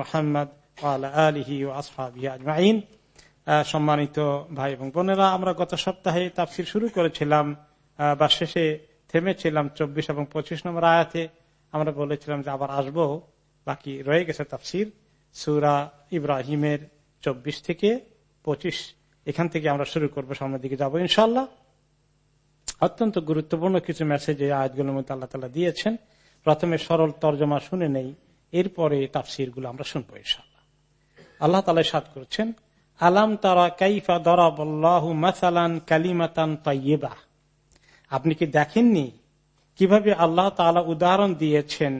মোহাম্মদ আলহি সম্মানিত ভাই এবং বোনেরা, আমরা গত সপ্তাহে তাফসির শুরু করেছিলাম বা শেষে থেমেছিলাম চব্বিশ এবং পঁচিশ নম্বর আয়াতে। আমরা বলেছিলাম যে আবার আসব, বাকি রয়ে গেছে তাফসির। সুরা ইব্রাহিমের চব্বিশ থেকে পঁচিশ, এখান থেকে আমরা শুরু করব, সামনের দিকে যাব ইনশাল্লাহ অত্যন্ত গুরুত্বপূর্ণ কিছু মেসেজ এই আয়াতগুলোর মধ্যে আল্লাহ তালা দিয়েছেন। প্রথমে সরল তর্জমা শুনে নেই, এরপরে তাফসিরগুলো আমরা শুনব আল্লাহ তালা সাদ করছেন, আলাম তারা কাইফা দরাবল্লাহু মাসালান কালিমাতান তাইয়েবা? আপনি কি দেখেননি কীভাবে আল্লাহ তাআলা উদাহরণ দিয়েছেন,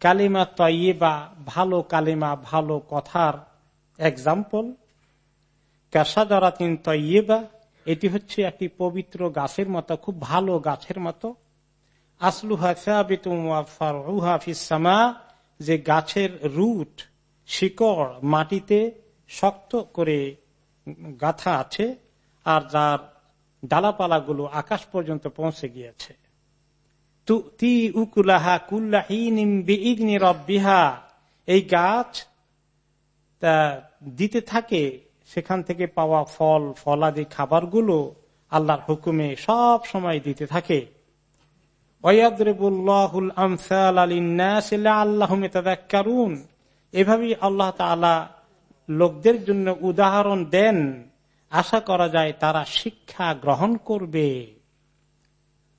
কালিমা তৈবা ভালো কালিমা, ভালো কথার এক্সাম্পল কাসাদারাতিন তৈবা এটি হচ্ছে একটি পবিত্র গাছের মতো, খুব ভালো গাছের মতো। যে গাছের রুট, শিকড় মাটিতে শক্ত করে গাথা আছে আর যার ডালাপালাগুলো আকাশ পর্যন্ত পৌঁছে গিয়েছে। তি এই গাছ দিতে থাকে সেখান থেকে পাওয়া ফল, ফলাদি খাবারগুলো আল্লাহর হুকুমে সব সময় দিতে থাকে। এভাবেই আল্লাহ তালা লোকদের জন্য উদাহরণ দেন। আশা করা যায় তারা শিক্ষা গ্রহণ করবে।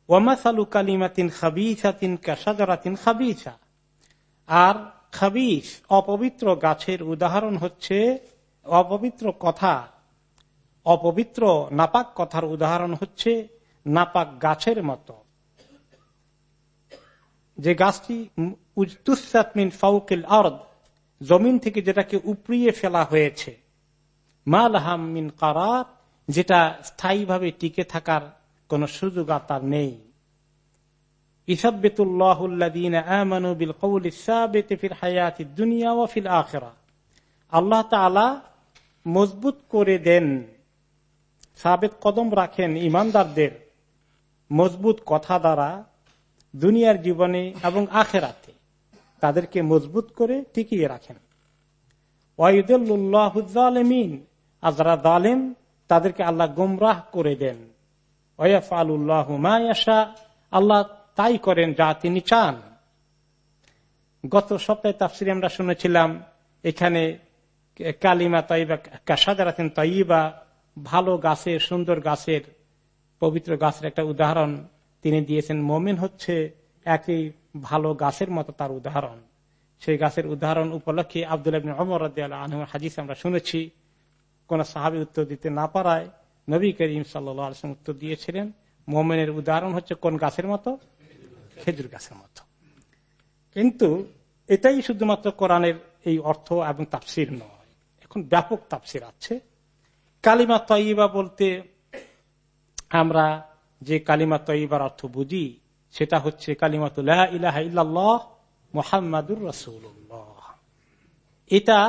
ওয়ামাসালু কালিমাতিন খাবিসাতিন কাসাদারাতিন খাবিসা। আর খাবিস, অপবিত্র গাছের উদাহরণ হচ্ছে অপবিত্র কথা, অপবিত্র নাপাক কথার উদাহরণ হচ্ছে নাপাক গাছের মতো। যে গাছটি উজতুসাতমিন ফাউকিল আর্দ, জমিন থেকে যেটাকে উপড়িয়ে ফেলা হয়েছে। মালহামিন কারার যেটা স্থায়ীভাবে টিকে থাকার কোন সুযোগ আর নেই। আল্লাহ তালা মজবুত করে দেন। সাবেক কদম রাখেন ইমানদারদের মজবুত কথা দ্বারা দুনিয়ার জীবনে এবং আখেরাতে তাদেরকে মজবুত করে টিকিয়ে রাখেন। ওয়াইদুল্লাহমিন আর যারা দালেম তাদেরকে আল্লাহ গুমরাহ করে দেন। আল্লাহ তাই করেন যা তিনি চান। গত সপ্তাহে তাফসিরে আমরা শুনেছিলাম, এখানে কালিমা তাইবা কাসাদারাতেন তাইবা, ভালো গাছের, সুন্দর গাছের, পবিত্র গাছের একটা উদাহরণ তিনি দিয়েছেন। মোমেন হচ্ছে একই ভালো গাছের মতো তার উদাহরণ। সেই গাছের উদাহরণ উপলক্ষে আব্দুল অমর আনহুর হাজিস আমরা শুনেছি, কোন সাহাবি উত্তর দিতে না পারায় নবী করিম সাল্লাম উত্তর দিয়েছিলেন, মোমেনের উদাহরণ হচ্ছে কোন গাছের মতো? খেজুর গাছের মতো। কিন্তু এটাই শুধুমাত্র কোরআনের এই অর্থ এবং তাফসির নয়। এখন ব্যাপক তাফসির আছে। কালিমা তৈবা বলতে আমরা যে কালিমা তৈবার অর্থ বুঝি, সেটা হচ্ছে কালিমাতুল্লাহ ইলাহা মোহাম্মদুর রসুল্লাহ এটা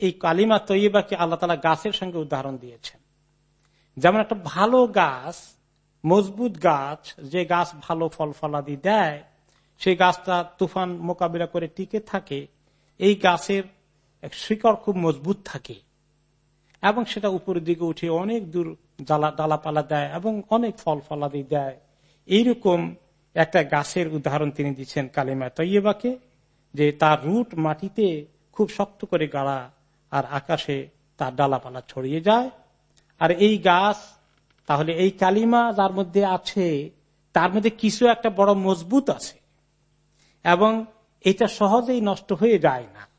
এই কালিমা তৈবাকে আল্লাহ তালা গাছের সঙ্গে উদাহরণ দিয়েছেন। যেমন একটা ভালো গাছ, মজবুত গাছ, যে গাছ ভালো ফল ফলাদি দেয়, সেই গাছটা তুফান মোকাবিলা করে টিকে থাকে, এই গাছের শিকড় খুব মজবুত থাকে এবং সেটা উপরের দিকে উঠে অনেক দূর ডালাপালা দেয় এবং অনেক ফল ফলাদি দেয়। এইরকম একটা গাছের উদাহরণ তিনি দিচ্ছেন কালিমা তৈবাকে যে তার রুট মাটিতে খুব শক্ত করে গাড়া আর আকাশে তার ডালাপালা ছড়িয়ে যায়। আর এই গাছ, তাহলে এই কালিমা যার মধ্যে আছে, তার মধ্যে কিছু একটা বড় মজবুত আছে এবং এটা সহজেই নষ্ট হয়ে যায় না।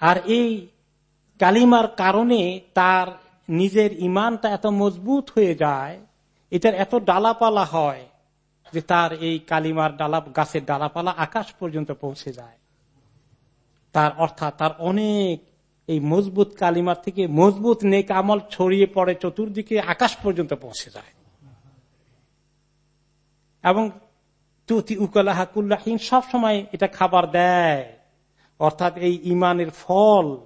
আর এই কালিমার কারণে তার নিজের ইমানটা এত মজবুত হয়ে যায়, এটার এত ডালাপালা হয় যে তার এই কালিমার ডালা, গাছের ডালাপালা আকাশ পর্যন্ত পৌঁছে যায়। তার অর্থাৎ তার অনেক এই মজবুত কালিমার থেকে মজবুত নেক আমল ছড়িয়ে পড়ে, চতুর্দিকে আকাশ পর্যন্ত পৌঁছে যায়। এবং তুতি উকলাহাকুল্লাহীন সব সময় এটা খাবার দেয়। অর্থাৎ এই ইমানের ফল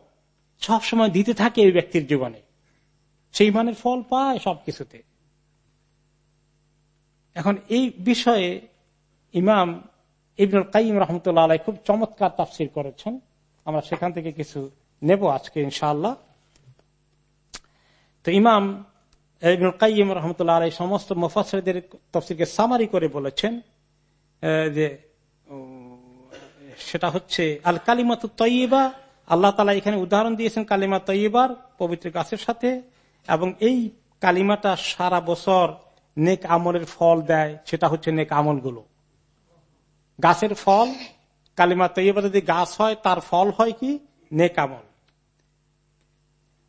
সব সময় দিতে থাকে এই ব্যক্তির জীবনে। সেই ইমানের ফল পায় সবকিছুতে। এখন এই বিষয়ে ইমাম ইবনুল কাইম রহমতুল্লাহ আলাই খুব চমৎকার তাফসির করেছেন। আমরা সেখান থেকে কিছু নেব আজকে, ইনশাআল্লাহ। তো ইমাম ইবনুল কাইম রহমতুল্লাহ আলাই সমস্ত মুফাসরদের তফসিরকে সামারি করে বলেছেন যে সেটা হচ্ছে আল কালিমাত তৈবা আল্লাহ তালা এখানে উদাহরণ দিয়েছেন কালিমা তৈবার পবিত্র গাছের সাথে এবং এই কালিমাটা সারা বছর নেক আমলের ফল দেয়, সেটা হচ্ছে নেক আমলগুলো। গাছের ফল, কালিমা তৈবা যদি গাছ হয়, তার ফল হয় কি? নেক আমল।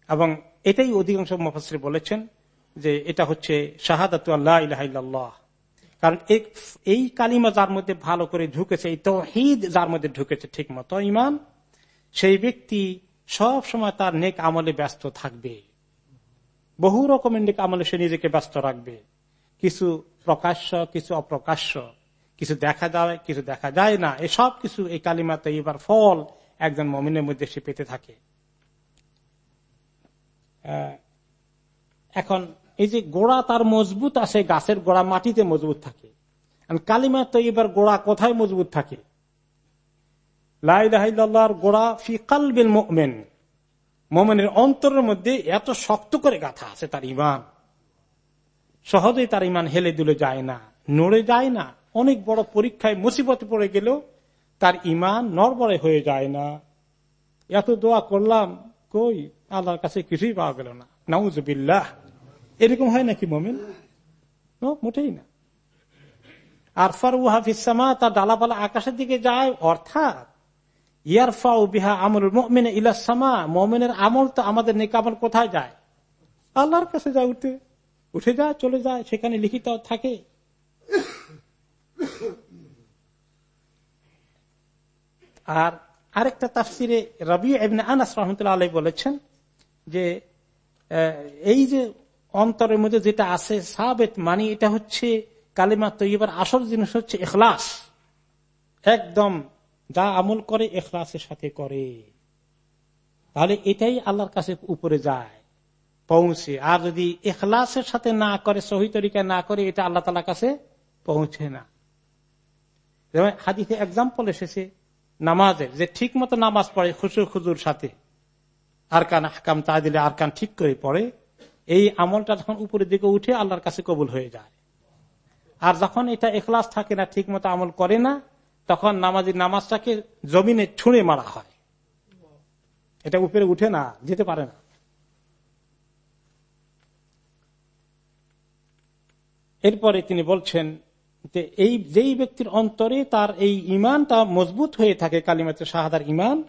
এবং এটাই অধিকাংশ মফসরি বলেছেন যে এটা হচ্ছে শাহাদাত আল্লাহ ইলাহ কারণ এই কালিমা যার মধ্যে ভালো করে ঢুকেছে, এই তহিদ যার মধ্যে ঢুকেছে ঠিক মতো ইমান সেই ব্যক্তি সব সময় তার নেক আমলে ব্যস্ত থাকবে। বহু রকমের নেক আমলে সে নিজেকে ব্যস্ত রাখবে। কিছু প্রকাশ্য, কিছু অপ্রকাশ্য, কিছু দেখা যায়, কিছু দেখা যায় না এসব কিছু এই কালিমা তৈবার ফল একজন মমিনের মধ্যে সে পেতে থাকে। এখন এই যে গোড়া তার মজবুত আছে গাছের গোড়া মাটিতে মজবুত থাকে। কালিমা তো এবার গোড়া কোথায় মজবুত থাকে? লাইলাহিল্লাহর গোড়া ফি কালবিল মোমেন। মোমেনের অন্তরের মধ্যে এত শক্ত করে গাথা আছে তার ইমান সহজেই তার ইমান হেলে দুলে যায় না, নড়ে যায় না। অনেক বড় পরীক্ষায় মুসিবতে পড়ে গেলেও তার ইমান নরবরে হয়ে যায় না। এত দোয়া করলাম, কই? আল্লাহর কাছে কিছুই পাওয়া গেল না। নাউজবিল্লাহ। এরকম হয় নাকি মোমেন? মোটেই না। আর ফারুহাফিসামা তার ডালাপালা আকাশের দিকে যায়, অর্থাৎ ইয়ারফাউ বিহা আমল ইলাসামা আমল তো আমাদের কোথায় যায়? আল্লাহর কাছে যায়, উঠে উঠে যায়, চলে যায়, সেখানে লিখিত থাকে। আর আরেকটা তাফসিরে রবি আনাস রহমতুল্লাহ আলাই বলেছেন যে এই যে অন্তরের মধ্যে যেটা আছে সাবেত মানি, এটা হচ্ছে কালিমা তৈবার আসল জিনিস হচ্ছে এখলাস একদম যা আমল করে এখলাসের সাথে করে। তাহলে এটাই আল্লাহর কাছে উপরে যায়, পৌঁছে। আর যদি এখলাসের সাথে না করে, সহি তরিকায় না করে, এটা আল্লাহ তালার কাছে পৌঁছে না। যেমন হাদিতে এক্সাম্পল এসেছে নামাজের, যে ঠিক মতো নামাজ পড়ে খুশু খুজুর সাথে। আর কান হাকাম তা দিলে আর কান ঠিক করে পড়ে এই আমলটা যখন উপরের দিকে উঠে আল্লাহর কাছে কবুল হয়ে যায়। আর যখন এটা এখলাস থাকে না ঠিক মতো আমল করে না, তখন নামাজির নামাজটাকে জমিনে ছুঁড়ে মারা হয়। এটা উপরে উঠে না, যেতে পারে না। এরপরে তিনি বলছেন যে এই যেই ব্যক্তির অন্তরে তার এই ইমানটা মজবুত হয়ে থাকে, কালিমাতে শাহাদার ইমান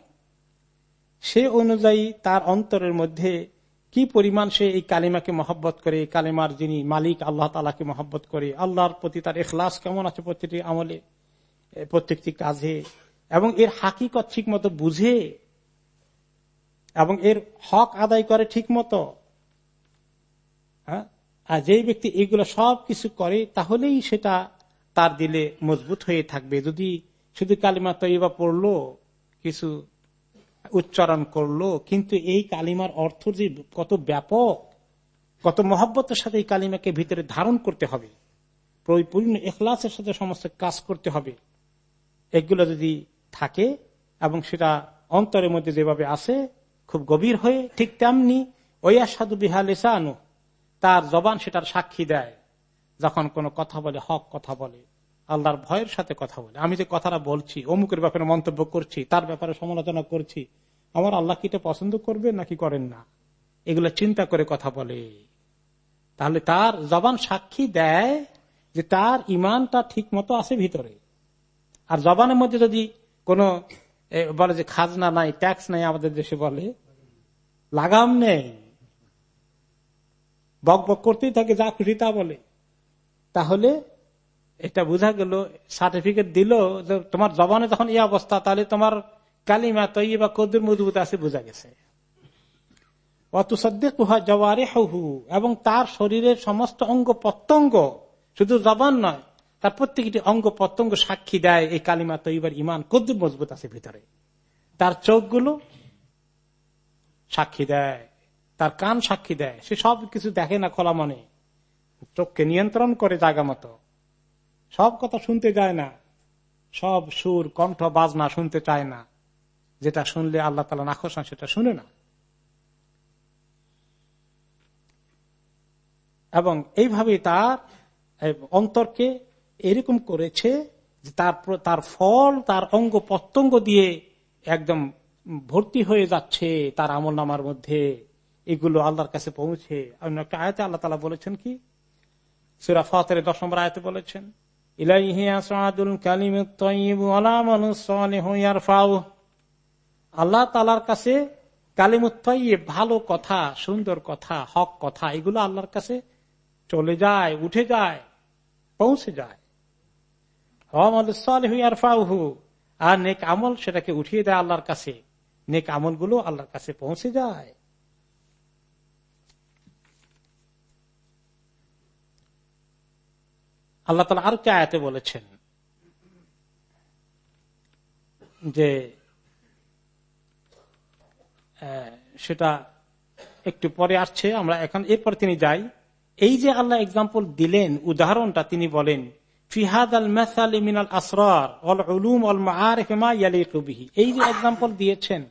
সে অনুযায়ী তার অন্তরের মধ্যে কি পরিমাণ সে এই কালিমাকে মহব্বত করে কালিমার যিনি মালিক, আল্লাহ তালাকে মহব্বত করে, আল্লাহর প্রতি তার এখলাস কেমন আছে প্রতিটি আমলে প্রত্যেকটি কাজে, এবং এর হাকিকত ঠিক মতো বুঝে, এবং এর হক আদায় করে ঠিক মতো হ্যাঁ? আর যেই ব্যক্তি এগুলো সব কিছু করে, তাহলেই সেটা তার দিলে মজবুত হয়ে থাকবে যদি শুধু কালিমা তৈবা পড়ল, কিছু উচ্চারণ করল, কিন্তু এই কালিমার অর্থ যে কত ব্যাপক, কত মহব্বতের সাথে এই কালিমাকে ভিতরে ধারণ করতে হবে, পরিপূর্ণ এখলাসের সাথে সমস্ত কাজ করতে হবে। এগুলো যদি থাকে এবং সেটা অন্তরের মধ্যে যেভাবে আসে খুব গভীর হয়ে ঠিক তেমনি ওয়া সাধু বিহাল আনু তার জবান সেটার সাক্ষী দেয়, যখন কোনো কথা বলে, হক কথা বলে। আল্লাহর ভয়ের সাথে কথা বলে। আমি যে কথাটা বলছি, অমুকের ব্যাপারে মন্তব্য করছি, তার ব্যাপারে সমালোচনা করছি, আমার আল্লাহ কি এটা পছন্দ করবে নাকি করেন না? এগুলো চিন্তা করে কথা বলে। তাহলে তার জবান সাক্ষী দেয় যে তার ইমানটা ঠিক মতো আছে ভিতরে। আর জবানের মধ্যে যদি কোন বলে যে খাজনা নাই ট্যাক্স নাই আমাদের দেশে বলে, লাগাম নেই। বক বক করতেই থাকে, যা খুশি তা বলে। তাহলে এটা বোঝা গেল সার্টিফিকেট দিল তোমার জবানে যখন এই অবস্থা, তাহলে তোমার কালিমা তৈবা কদুর মজবুত আছে বোঝা গেছে। এবং তার শরীরের সমস্ত অঙ্গ প্রত্যঙ্গ, শুধু জবান নয়, তার প্রত্যেকটি অঙ্গ প্রত্যঙ্গ সাক্ষী দেয় এই কালিমা তৈবার ইমান কদ্দুর মজবুত আছে ভিতরে। তার চোখগুলো সাক্ষী দেয়, তার কান সাক্ষী দেয়, সে সব কিছু দেখে না খোলা মনে। চোখকে নিয়ন্ত্রণ করে জায়গা মতো। সব কথা শুনতে যায় না। সব সুর, কণ্ঠ, বাজনা শুনতে চায় না। যেটা শুনলে আল্লাহ তালা নাখোস সেটা শুনে না। এবং এইভাবে তার অন্তরকে এরকম করেছে যে তার তার ফল, তার অঙ্গ প্রত্যঙ্গ দিয়ে একদম ভর্তি হয়ে যাচ্ছে তার আমল নামার মধ্যে। এগুলো আল্লাহর কাছে পৌঁছে। অন্য একটা আয়তে আল্লাহ তালা বলেছেন কি? সুরা ফতের দশ নম্বর আয়তে বলেছেন আল্লাহ তালার কাছে কালিমুত্তাইয়ে ভালো কথা, সুন্দর কথা, হক কথা, এগুলো আল্লাহর কাছে চলে যায়, উঠে যায়, পৌঁছে যায়। আর নেক আমল সেটাকে উঠিয়ে দেয় আল্লাহর কাছে। নেক আমলগুলো আল্লাহর কাছে পৌঁছে যায়। আল্লাহ তালা আর কে আয়াতে বলেছেন? যে সেটা একটু পরে আসছে, আমরা এখন এরপর তিনি যাই। এই যে আল্লাহ এক্সাম্পল দিলেন, উদাহরণটা তিনি বলেন ফিহাদ আল মেসাল মিনাল আসরার অল উলুম অল মা ইয়ালিবিহি এই যে এক্সাম্পল দিয়েছেন,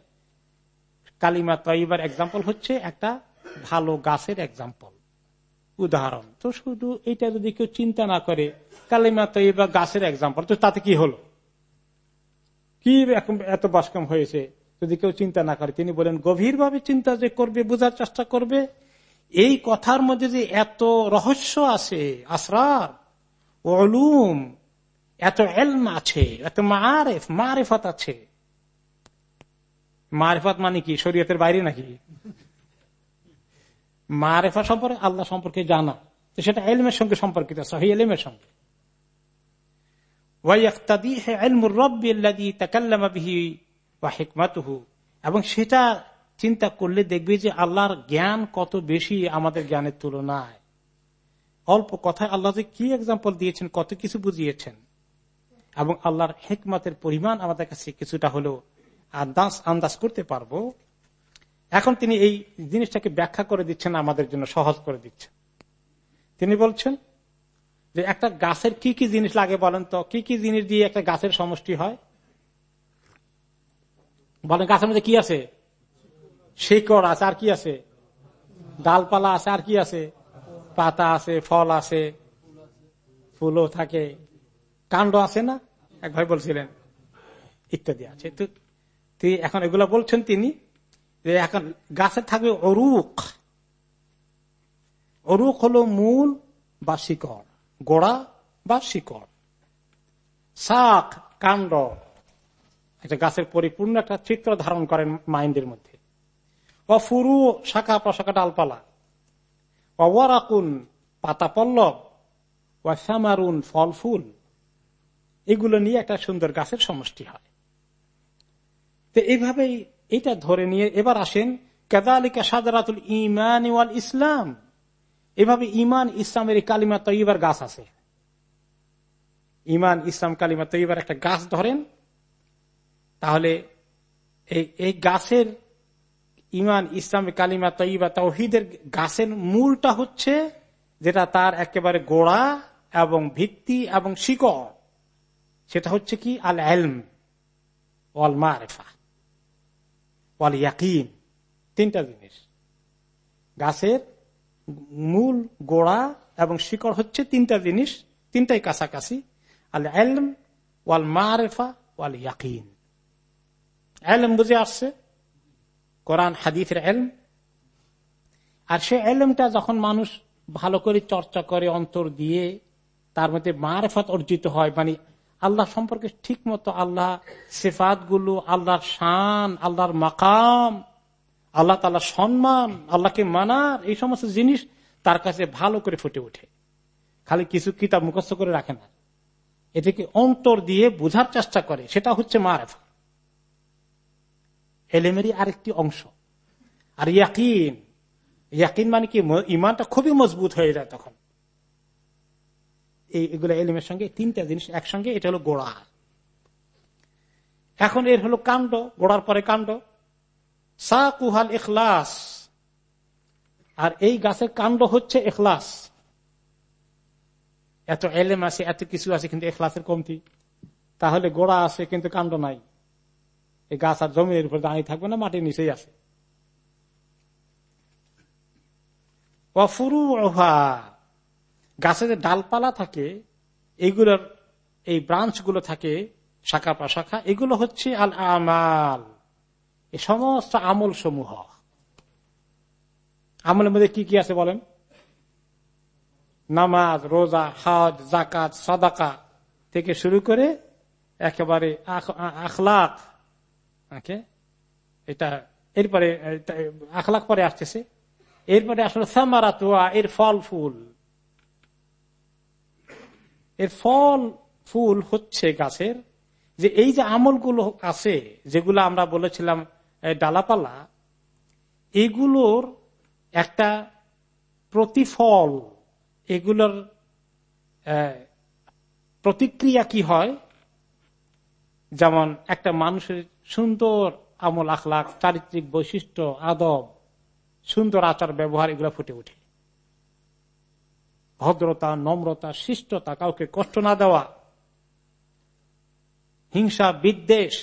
কালিমা তৈবার এক্সাম্পল হচ্ছে একটা ভালো গাছের এক্সাম্পল উদাহরণ। তো শুধু এটা যদি কেউ চিন্তা না করে, কালিমা তৈবা গাছের এক্সাম্পল তো তাতে কি হলো? কি এত বাসকম হয়েছে? যদি কেউ চিন্তা না করে, তিনি বলেন, গভীরভাবে চিন্তা যে করবে, বোঝার চেষ্টা করবে, এই কথার মধ্যে যে এত রহস্য আছে, আসরার অলুম এত এলম আছে, এত মারেফ, মারেফত আছে। মারেফত মানে কি? শরীয়তের বাইরে নাকি? মারেফা সম্পর্কে, আল্লাহ সম্পর্কে জানা। তো সেটা এলমের সঙ্গে সম্পর্কিত, সহি এলমের সঙ্গে। এবং সেটা চিন্তা করলে দেখবে যে আল্লাহর জ্ঞান কত বেশি আমাদের জ্ঞানের তুলনায়। অল্প কথায় আল্লাহ কি এক্সাম্পল দিয়েছেন, কত কিছু বুঝিয়েছেন। এবং আল্লাহর হেকমতের পরিমাণ আমাদের কাছে কিছুটা হলেও আন্দাজ আন্দাজ করতে পারব। এখন তিনি এই জিনিসটাকে ব্যাখ্যা করে দিচ্ছেন, আমাদের জন্য সহজ করে দিচ্ছেন। তিনি বলছেন যে একটা গাছের কি কি জিনিস লাগে বলেন তো? কি কি জিনিস দিয়ে একটা গাছের সমষ্টি হয়? বলেন, গাছের মধ্যে কি আছে? শিকড় আছে, আর কি আছে? ডালপালা আছে, আর কি আছে? পাতা আছে, ফল আছে, ফুলও থাকে। কাণ্ড আছে না? এক ভাই বলছিলেন, ইত্যাদি আছে। তো এখন এগুলো বলছেন তিনি এখন গাছে থাকবে অরুক। অরুক হলো মূল বা শিকড়, গোড়া বা শিকড়। শাক, কাণ্ড একটা গাছের পরিপূর্ণ একটা চিত্র ধারণ করেন মাইন্ডের মধ্যে। অফুরু, শাখা প্রশাখা ডালপালা। অওয়ারাকুন, পাতা পল্লব। ওয়াসামারুন ফল ফুল। এগুলো নিয়ে একটা সুন্দর গাছের সমষ্টি হয়। তো এইভাবেই এটা ধরে নিয়ে এবার আসেন কেদালিকা সাদারাতুল ইমান ওয়াল ইসলাম। এভাবে ইমান ইসলামের কালিমা তৈবার গাছ আছে। ইমান ইসলাম, কালিমা তৈবার একটা গাছ ধরেন, তাহলে এই গাছের ইমান ইসলাম, কালিমা তৈবা তৌহিদের গাছের মূলটা হচ্ছে যেটা তার একেবারে গোড়া এবং ভিত্তি এবং শিকড়। সেটা হচ্ছে কি? আল এলম ওয়াল মারেফা ওয়াল তিনটা জিনিস। গাছের মূল গোড়া এবং শিকড় হচ্ছে তিনটা জিনিস, তিনটাই কাছাকাছি। আল এলম, ওয়াল মারেফা, ওয়াল ইয়াকিন। এলম বুঝে আসছে? কোরআন হাদিফের এলম। আর সে এলমটা যখন মানুষ ভালো করে চর্চা করে, অন্তর দিয়ে, তার মধ্যে মারেফাত অর্জিত হয় মানে আল্লাহ সম্পর্কে ঠিক মতো আল্লাহ সেফাতগুলো আল্লাহর শান, আল্লাহর মাকাম, আল্লাহ তাল্লাহ সম্মান, আল্লাহকে মানার, এই সমস্ত জিনিস তার কাছে ভালো করে ফুটে ওঠে। খালি কিছু কিতাব মুখস্থ করে রাখে না। এটাকে অন্তর দিয়ে বোঝার চেষ্টা করে, সেটা হচ্ছে মারেফা। এলেমেরই আরেকটি অংশ। আর ইয়াকিন ইয়াকিন মানে কি, ইমানটা খুবই মজবুত হয়ে যায় তখন। এগুলো এলিমের সঙ্গে তিনটা জিনিস একসঙ্গে, এটা হলো গোড়া। এখন এর হলো কাণ্ড, গোড়ার পরে কাণ্ড। সা কুহাল এখলাস আর এই গাছের কাণ্ড হচ্ছে এখলাস এত এলেম আছে, এত কিছু আছে, কিন্তু এখলাসের কমতি। তাহলে গোড়া আছে, কিন্তু কাণ্ড নাই। এই গাছ আর জমির উপর দাঁড়িয়ে থাকবে না, মাটির নিচেই আছে। অফুরু গাছের যে ডালপালা থাকে এইগুলোর এই ব্রাঞ্চগুলো থাকে, শাখা প্রশাখা, এগুলো হচ্ছে আল আমাল এই সমস্ত আমল সমূহ আমলের মধ্যে কি কি আছে বলেন? নামাজ, রোজা, হজ জাকাত সাদাকা থেকে শুরু করে একেবারে আখলাক এটা, এরপরে আখলাক পরে আসতেছে। এরপরে আসলে সামারাতুয়া এর ফল ফুল এর ফল, ফুল হচ্ছে গাছের। যে এই যে আমলগুলো আছে, যেগুলো আমরা বলেছিলাম ডালাপালা, এগুলোর একটা প্রতিফল, এগুলোর প্রতিক্রিয়া কি হয়? যেমন একটা মানুষের সুন্দর আমল আখলাখ, চারিত্রিক বৈশিষ্ট্য, আদব, সুন্দর আচার ব্যবহার এগুলো ফুটে উঠে ভদ্রতা, নম্রতা, শিষ্টতা, কাউকে কষ্ট না দেওয়া। হিংসা, বিদ্বেষ,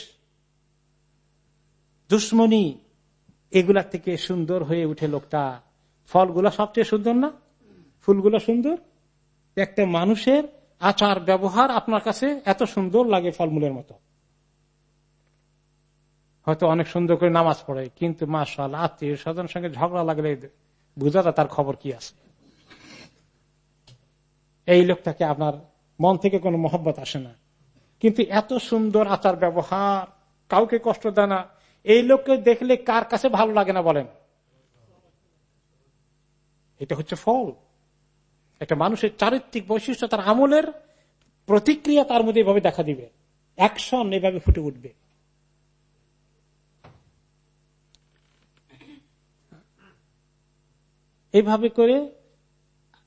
দুশ্মনী, এগুলা থেকে সুন্দর হয়ে উঠে লোকটা। ফলগুলা সবচেয়ে সুন্দর না? ফুলগুলো সুন্দর? একটা মানুষের আচার, ব্যবহার আপনার কাছে এত সুন্দর লাগে ফলমূলের মতো। হয়তো অনেক সুন্দর করে নামাজ পড়ে, কিন্তু মাসাল আত্মীয় স্বজন সঙ্গে ঝগড়া লাগলে বুঝা তার খবর কি আছে। এই লোকটাকে আপনার মন থেকে কোনো মহব্বত আসে না। কিন্তু এত সুন্দর আচার ব্যবহার, কাউকে কষ্ট দেয় না। এই লোককে দেখলে কার কাছে ভালো লাগে না বলেন? এটা হচ্ছে ফল। একটা মানুষের চারিত্রিক বৈশিষ্ট্য তার আমলের প্রতিক্রিয়া তার মধ্যে এভাবে দেখা দিবে। অ্যাকশন এভাবে ফুটে উঠবে। এইভাবে করে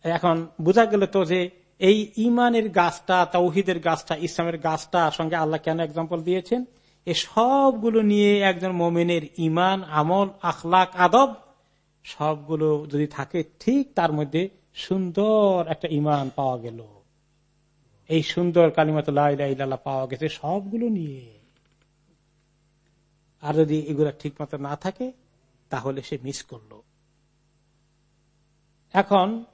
এখন বোঝা গেল তো যে এই ইমানের গাছটা তৌহিদের গাছটা, ইসলামের গাছটা সঙ্গে আল্লাহ কেন এক্সাম্পল দিয়েছেন? এ সবগুলো নিয়ে একজন মোমেনের ইমান আমল, আখলাক, আদব সবগুলো যদি থাকে, ঠিক তার মধ্যে সুন্দর একটা ইমান পাওয়া গেল। এই সুন্দর কালিমাতুল্লাহ পাওয়া গেছে সবগুলো নিয়ে। আর যদি এগুলা ঠিক মতো না থাকে, তাহলে সে মিস করল। এখন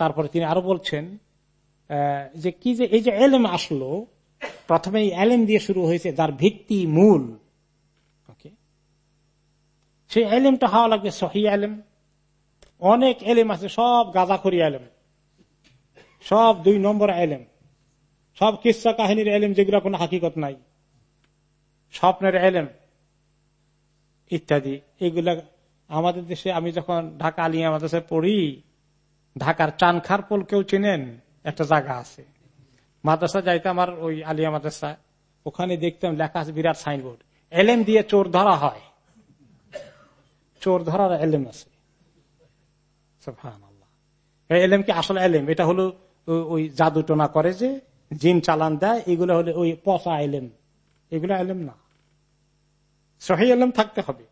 তারপরে তিনি আরও বলছেন যে কি যে এই যে এলেম আসলো, প্রথমে এই এলেম দিয়ে শুরু হয়েছে যার ভিত্তি মূল। সেই এলেমটা হওয়া লাগবে সহি এলেম। অনেক এলেম আছে, সব গাঁজাখড়ি এলেম। সব দুই নম্বর এলেম। সব কিসা কাহিনীর এলেম যেগুলো কোনো হাকিকত নাই। স্বপ্নের এলেম ইত্যাদি। এগুলা আমাদের দেশে, আমি যখন ঢাকা আলিয়া মাদ্রাসায় পড়ি ঢাকার চানখার পোল কেউ চেনেন? একটা জায়গা আছে। মাদ্রাসা যাইতে আমার ওই আলিয়া মাদ্রাসা, ওখানে দেখতাম লেখা আছে বিরাট সাইনবোর্ড। এলেম দিয়ে চোর ধরা হয়। চোর ধরার এলেম আছে। এলেম কি আসলে এলেম? এটা হলো ওই জাদু টোনা করে যে জিন চালান দেয়, এগুলো হলো ওই পচা এলেম। এগুলো এলেম না। সহি এলেম থাকতে হবে।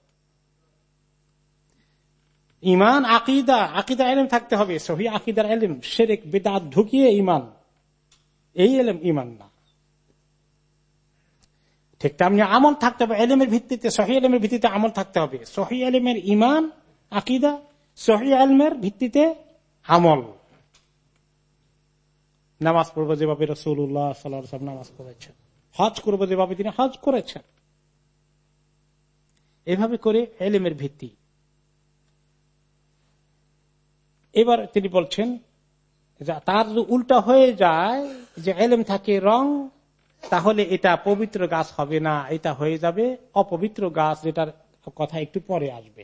ইমান, আকিদা আকিদা এলেম থাকতে হবে। সহি আকিদার এলেম সেরেক বেদাত ঢুকিয়ে ইমান। এই এলেম ইমান না। ঠিক তেমনি আমল থাকতে হবে, এলেমের ভিত্তিতে, সহি এলেমের ভিত্তিতে আমল থাকতে হবে। সহি এলেমের ইমান, আকিদা, সহি এলমের ভিত্তিতে আমল। নামাজ পড়ব যেভাবে রসুল্লাহ সাল্লাহ নামাজ পড়েছেন। হজ করব যেভাবে তিনি হজ করেছেন। এভাবে করে এলেমের ভিত্তি। এবার তিনি বলছেন তার উল্টা হয়ে যায়, যে এলেম থাকে রং, তাহলে এটা পবিত্র গাছ হবে না, এটা হয়ে যাবে অপবিত্র গাছ, যেটার কথা একটু পরে আসবে।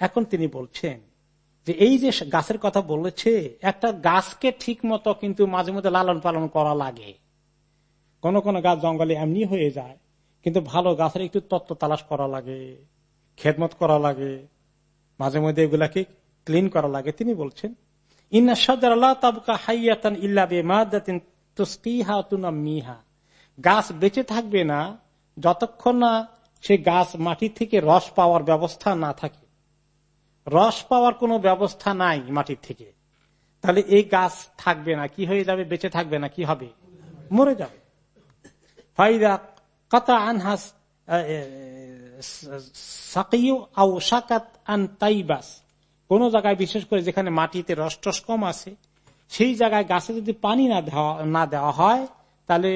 এখন তিনি বলছেন যে এই যে গাছের কথা বলেছে, একটা গাছকে ঠিক মতো কিন্তু মাঝে মধ্যে লালন পালন করা লাগে। কোন কোন গাছ জঙ্গলে এমনি হয়ে যায়, কিন্তু ভালো গাছের একটু তত্ত্ব তালাশ করা লাগে, খেদমত করা লাগে। মাঝে মধ্যে এগুলাকে ক্লিন করা লাগে। তিনি বলছেন, ইন্না তাবকা গাছ বেঁচে থাকবে না যতক্ষণ না সে গাছ মাটি থেকে রস পাওয়ার ব্যবস্থা না থাকে। রস পাওয়ার কোনো ব্যবস্থা নাই মাটির থেকে। তাহলে এই গাছ থাকবে না। কি হয়ে যাবে? বেঁচে থাকবে না। কি হবে? মরে যাবে। ফাইদা কাতা আনহাস কোন জায়গায় বিশেষ করে যেখানে মাটিতে রস কম আছে, সেই জায়গায় গাছে যদি পানি না দেওয়া না দেওয়া হয়, তাহলে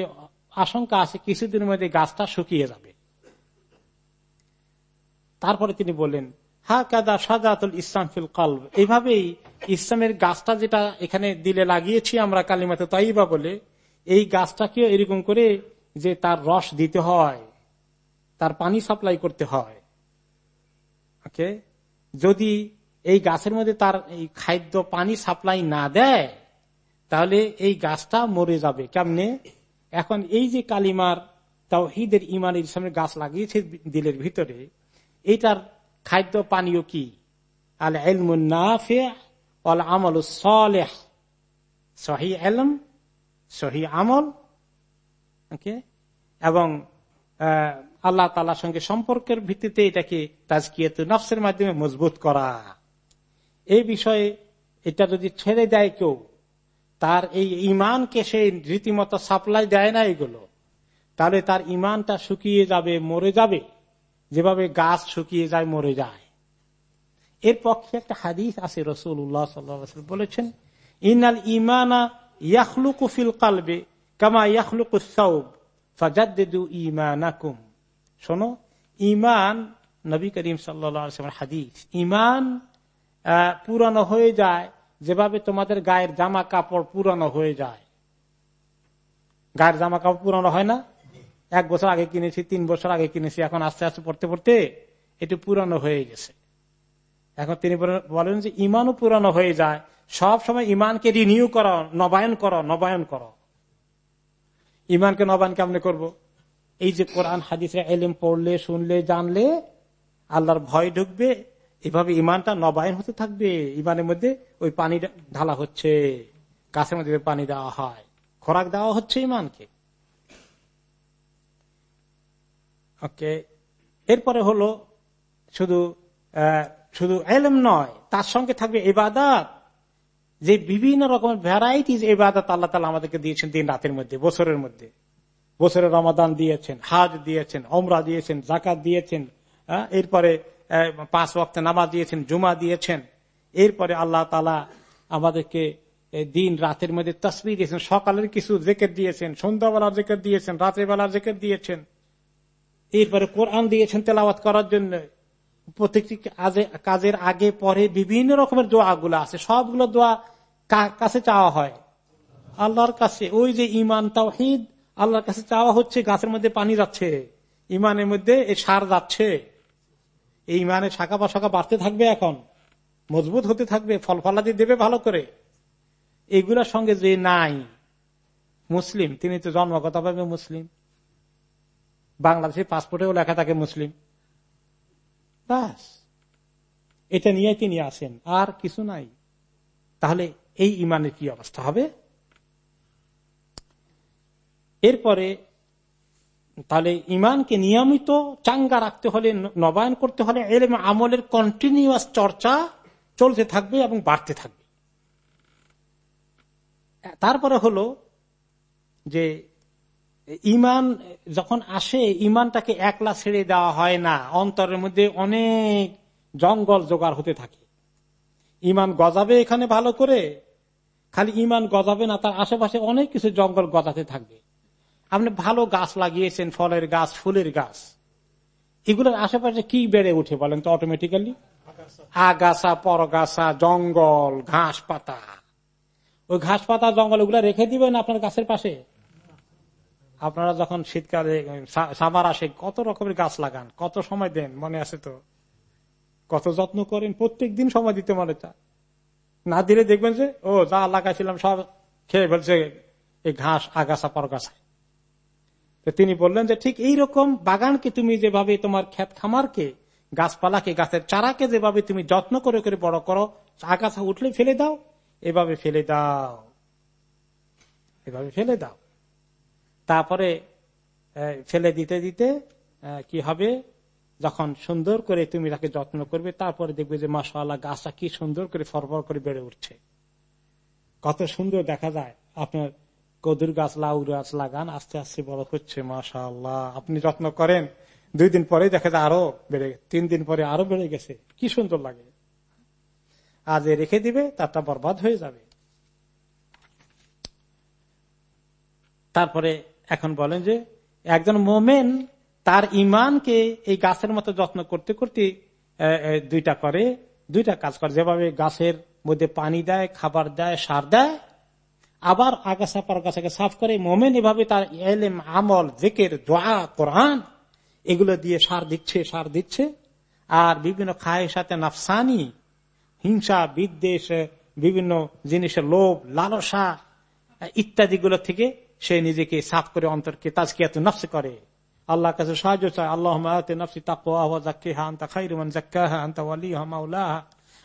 আশঙ্কা আছে কিছুদিনের মধ্যে গাছটা শুকিয়ে যাবে। তারপরে তিনি বললেন, হা কাদা সাজাতুল ইসলাম ফিল কাল এইভাবেই ইসলামের গাছটা যেটা এখানে দিলে লাগিয়েছি আমরা কালিমাতে তাইবা বলে, এই গাছটাকেও এরকম করে যে তার রস দিতে হয়। তার পানি সাপ্লাই করতে হয়। ওকে যদি এই গাছের মধ্যে তার এই খাদ্য পানি সাপ্লাই না দেয়, তাহলে এই গাছটা মরে যাবে। কেমনে? এখন এই যে কালিমার তাও হিদের ইমান ইসলামের গাছ লাগিয়েছে দিলের ভিতরে এইটার খাদ্য পানীয় কি? আল এলমুন্নাফে অল আমল সহি এলম সহি আমল। ওকে এবং আল্লাহ তালার সঙ্গে সম্পর্কের ভিত্তিতে এটাকে তাজকিয়ত নফসের মাধ্যমে মজবুত করা। এই বিষয়ে এটা যদি ছেড়ে দেয় কেউ, তার এই ইমানকে সে রীতিমতো সাপ্লাই দেয় না এগুলো, তাহলে তার ইমানটা শুকিয়ে যাবে, মরে যাবে। যেভাবে গাছ শুকিয়ে যায়, মরে যায়। এর পক্ষে একটা হাদিস আছে রসুল উল্লাহ সাল্লাম বলেছেন ইনাল ইমানা ইয়াহলুকু ফিল কালবে কামা ইয়াহলুকু সৌব ফাজাদ্দু ইমানাকুম শোনো ইমান নবী করিম সাল্লাম হাদিস ইমান পুরানো হয়ে যায়, যেভাবে তোমাদের গায়ের জামা কাপড় পুরানো হয়ে যায়। গায়ের জামা কাপড় পুরানো হয় না? এক বছর আগে কিনেছি, তিন বছর আগে কিনেছি, এখন আস্তে আস্তে পড়তে পড়তে এটি পুরানো হয়ে গেছে। এখন তিনি বলেন যে ইমানও পুরানো হয়ে যায়। সব সময় ইমানকে রিনিউ করো, নবায়ন করো নবায়ন করো। ইমানকে নবায়ন কেমনে করব। এই যে কোরআন, হাদিসে এলিম পড়লে, শুনলে, জানলে, আল্লাহর ভয় ঢুকবে, এভাবে ইমানটা নবায়ন হতে থাকবে ইমানের মধ্যে ওই পানি ঢালা হচ্ছে, গাছের মধ্যে পানি দেওয়া হয়, খোরাক দেওয়া হচ্ছে ইমানকে ওকে, এরপরে হলো শুধু শুধু এলম নয়, তার সঙ্গে থাকবে এবাদাত যে বিভিন্ন রকমের ভ্যারাইটিস এবাদত আল্লাহ তালা আমাদেরকে দিয়েছেন দিন রাতের মধ্যে, বছরের মধ্যে। বছরে রমাদান দিয়েছেন, হাজ দিয়েছেন অমরা দিয়েছেন জাকাত দিয়েছেন এরপরে পাঁচ ওয়াক্ত নামাজ দিয়েছেন, জুমা দিয়েছেন। এরপরে আল্লাহ তালা আমাদেরকে দিন রাতের মধ্যে তসবি দিয়েছেন, সকালের কিছু জেকের দিয়েছেন সন্ধ্যাবেলার জেকের দিয়েছেন রাতের বেলার জেকের দিয়েছেন। এরপরে কোরআন দিয়েছেন তেলাওয়াত করার জন্য। প্রত্যেকটি কাজের আগে, পরে বিভিন্ন রকমের দোয়া গুলো আছে, সবগুলো দোয়া কাছে চাওয়া হয়। আল্লাহর কাছে, ওই যে ইমান তাওহিদ আল্লাহর কাছে চাওয়া হচ্ছে গাছের মধ্যে পানি যাচ্ছে, ইমানের মধ্যে এই সার যাচ্ছে। এই ইমানের শাখা বা শাখা বাড়তে থাকবে এখন, মজবুত হতে থাকবে, ফল ফলাদি দেবে ভালো করে। এগুলোর সঙ্গে যে নাই, মুসলিম, তিনি তো জন্মগতভাবে মুসলিম। বাংলাদেশের পাসপোর্টেও লেখা থাকে মুসলিম। বাস, এটা নিয়ে তিনি আসেন আর কিছু নাই। তাহলে এই ইমানের কি অবস্থা হবে? এরপরে তাহলে ইমানকে নিয়মিত চাঙ্গা রাখতে হলে নবায়ন করতে হলে এলম আমলের কন্টিনিউয়াস চর্চা চলতে থাকবে এবং বাড়তে থাকবে। তারপরে হলো যে ইমান যখন আসে, ইমানটাকে একলা ছেড়ে দেওয়া হয় না। অন্তরের মধ্যে অনেক জঙ্গল জোগাড় হতে থাকে। ইমান গজাবে এখানে ভালো করে, খালি ইমান গজাবে না, তার আশেপাশে অনেক কিছু জঙ্গল গজাতে থাকবে। আপনি ভালো গাছ লাগিয়েছেন, ফলের গাছ, ফুলের গাছ। এগুলোর আশেপাশে কি বেড়ে উঠে বলেন তো অটোমেটিক্যালি আগাছা, পরগাছা, জঙ্গল ঘাস পাতা ওই ঘাস পাতা জঙ্গল, ওগুলো রেখে দিবেন আপনার গাছের পাশে? আপনারা যখন শীতকালে সামার আসে, কত রকমের গাছ লাগান, কত সময় দেন, মনে আছে তো? কত যত্ন করেন প্রত্যেক দিন সময় দিতে মনে চায়। না দিলে দেখবেন যে, ও যা লাগাইছিলাম সব খেয়ে ফেলছে, এই ঘাস, আগাছা, পরগাছা। তো তিনি বললেন যে, ঠিক এই রকম বাগানকে তুমি যেভাবে তোমার ক্ষেত খামারকে গাছপালাকে, গাছের চারাকে যেভাবে তুমি যত্ন করে করে বড় করো, আগাছা উঠলে ফেলে দাও, এভাবে ফেলে দাও। এভাবে ফেলে দাও। তারপরে ফেলে দিতে দিতে কি হবে? যখন সুন্দর করে তুমি তাকে যত্ন করবে, তারপরে দেখবে যে মাসাল্লাহ গাছটা কি সুন্দর করে ফরফর করে বেড়ে উঠছে। কত সুন্দর দেখা যায় আপনার কদুর গাছ, লাউ গাছ লাগান, আস্তে আস্তে বড় হচ্ছে মাশাল্লাহ আপনি যত্ন করেন, দুই দিন পরে দেখা যায় আরও বেড়ে তিন দিন পরে আরও বেড়ে গেছে। কি সুন্দর লাগে। আজ রেখে দিবে, তারটা বরবাদ হয়ে যাবে। তারপরে এখন বলেন যে, একজন মোমেন তার ইমানকে এই গাছের মতো যত্ন করতে করতে দুইটা করে, দুইটা কাজ করে। যেভাবে গাছের মধ্যে পানি দেয়, খাবার দেয়, সার দেয় আবার আগাছা পারগাছাকে সাফ করে মোমেন এভাবে তার এলেম, আমল, জেকের, দোয়া, কোরআন, এগুলো দিয়ে সার দিচ্ছে সার দিচ্ছে। আর বিভিন্ন খায়ের সাথে নাফসানি, হিংসা, বিদ্বেষ, বিভিন্ন জিনিসের লোভ, লালসা ইত্যাদিগুলো থেকে সে নিজেকে সাফ করে অন্তরকে তাজকিয়াত নফস করে। আল্লাহ কাছে সাহায্য চায় আল্লাহ নফসি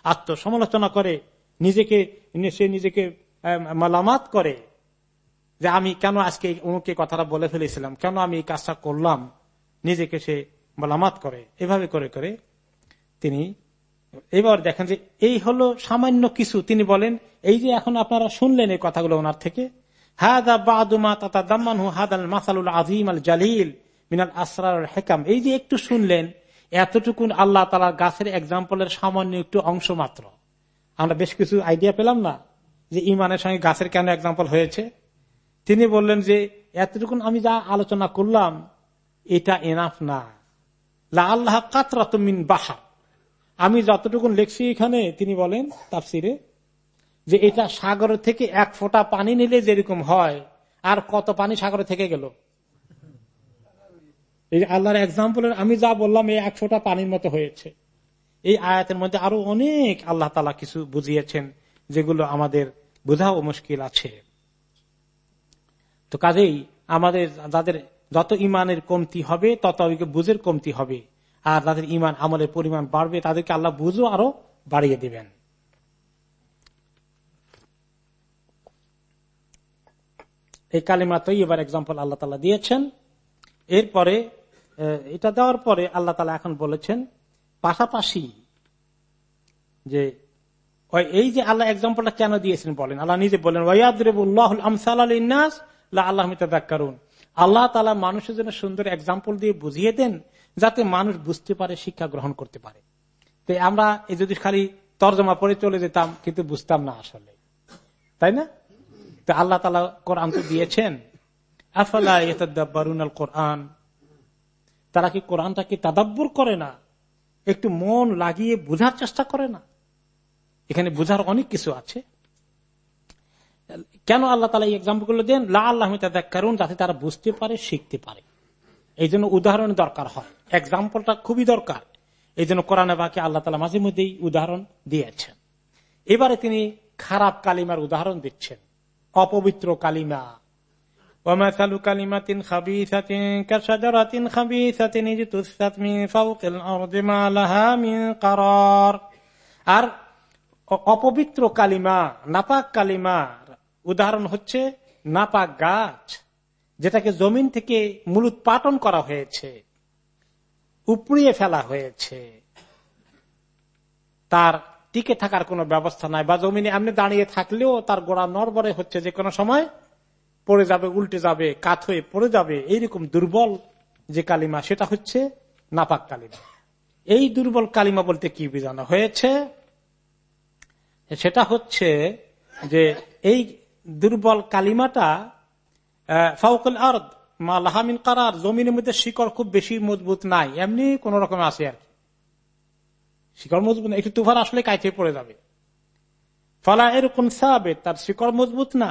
আত্মসমালোচনা করে নিজেকে, সে নিজেকে মালামাত করে যে আমি কেন আজকে অমুকে কথাটা বলে ফেলেছিলাম? কেন আমি এই কাজটা করলাম? নিজেকে সে মালামাত করে। এভাবে করে করে তিনি এবার দেখেন যে এই হলো সামান্য কিছু। তিনি বলেন, এই যে এখন আপনারা শুনলেন এই কথাগুলো ওনার থেকে এই যে একটু শুনলেন এতটুকু আল্লাহ তালার গাছের এক্সাম্পলের সামান্য একটু অংশ মাত্র। আমরা বেশ কিছু আইডিয়া পেলাম না? যে ইমানের সঙ্গে গাছের কেন এক্সাম্পল হয়েছে? তিনি বললেন যে, এতটুকুন আমি যা আলোচনা করলাম, এটা এনাফ না। আল্লাহ কাতরা মিন বাহা আমি যতটুকুন লেখছি এখানে, তিনি বলেন তাফসিরে, যে এটা সাগর থেকে এক ফোঁটা পানি নিলে যেরকম হয়, আর কত পানি সাগর থেকে গেল? এই আল্লাহর এক্সাম্পলের আমি যা বললাম, এই এক ফোঁটা পানির মতো হয়েছে। এই আয়াতের মধ্যে আরও অনেক আল্লাহ তালা কিছু বুঝিয়েছেন। যেগুলো আমাদের বোঝাও মুশকিল আছে। তো কাজেই আমাদের যাদের যত ইমানের কমতি হবে, তত বুঝের কমতি হবে। আর তাদের ইমান আমলের পরিমাণ বাড়বে, তাদেরকে আল্লাহ বুঝও আরও বাড়িয়ে দিবেন। এই কালিমা তো এবার এক্সাম্পল আল্লাহ তালা দিয়েছেন। এরপরে এটা দেওয়ার পরে আল্লাহ তালা এখন বলেছেন, পাশাপাশি যে এই যে আল্লাহ এক্সাম্পলটা কেন দিয়েছেন বলেন? আল্লাহ নিজে বলেন আল্লাহ কারণ আল্লাহ তালা মানুষের জন্য সুন্দর এক্সাম্পল দিয়ে বুঝিয়ে দেন, যাতে মানুষ বুঝতে পারে, শিক্ষা গ্রহণ করতে পারে। তো আমরা যদি খালি তর্জমা পড়ে চলে যেতাম, কিন্তু বুঝতাম না আসলে। তাই না? তো আল্লাহ তালা কোরআন তো দিয়েছেন আফালাল কোরআন তারা কি কোরআনটাকে তাদাব্বর করে না? একটু মন লাগিয়ে বোঝার চেষ্টা করে না? এখানে বোঝার অনেক কিছু আছে। কেন আল্লাহ তালা এই এক্সাম্পলগুলো দেন? লা আল্লাহ কারণ যাতে তারা বুঝতে পারে, শিখতে পারে। এই জন্য উদাহরণ দরকার হয়। এক্সাম্পলটা খুবই দরকার। এই জন্য কোরআনে বাকি আল্লাহ তালা মাঝে মধ্যেই উদাহরণ দিয়েছেন। এবারে তিনি খারাপ কালিমার উদাহরণ দিচ্ছেন। অপবিত্র কালিমা। আর অপবিত্র কালিমা, নাপাক কালিমার উদাহরণ হচ্ছে, নাপাক গাছ, যেটাকে জমিন থেকে মূল উৎপাটন করা হয়েছে, উপড়িয়ে ফেলা হয়েছে। তার টিকে থাকার কোনো ব্যবস্থা নাই, বা জমিনে এমনি দাঁড়িয়ে থাকলেও তার গোড়া নরবরে হচ্ছে যে কোনো সময়, পড়ে যাবে, উল্টে যাবে, কাত হয়ে পড়ে যাবে, এইরকম দুর্বল যে কালিমা, সেটা হচ্ছে নাপাক কালিমা। এই দুর্বল কালিমা বলতে কি বোঝানো হয়েছে? সেটা হচ্ছে যে এই দুর্বল কালিমাটা ফাউকুল আর্দ, মা লাহামিন কারার, জমিনের মধ্যে শিকড় খুব বেশি মজবুত নাই, এমনি কোন রকম আছে আর কি। শিকড় মজবুত একটু তুফান আসলে কাইতে পড়ে যাবে। ফলা এরকম সাবে তার শিকড় মজবুত না।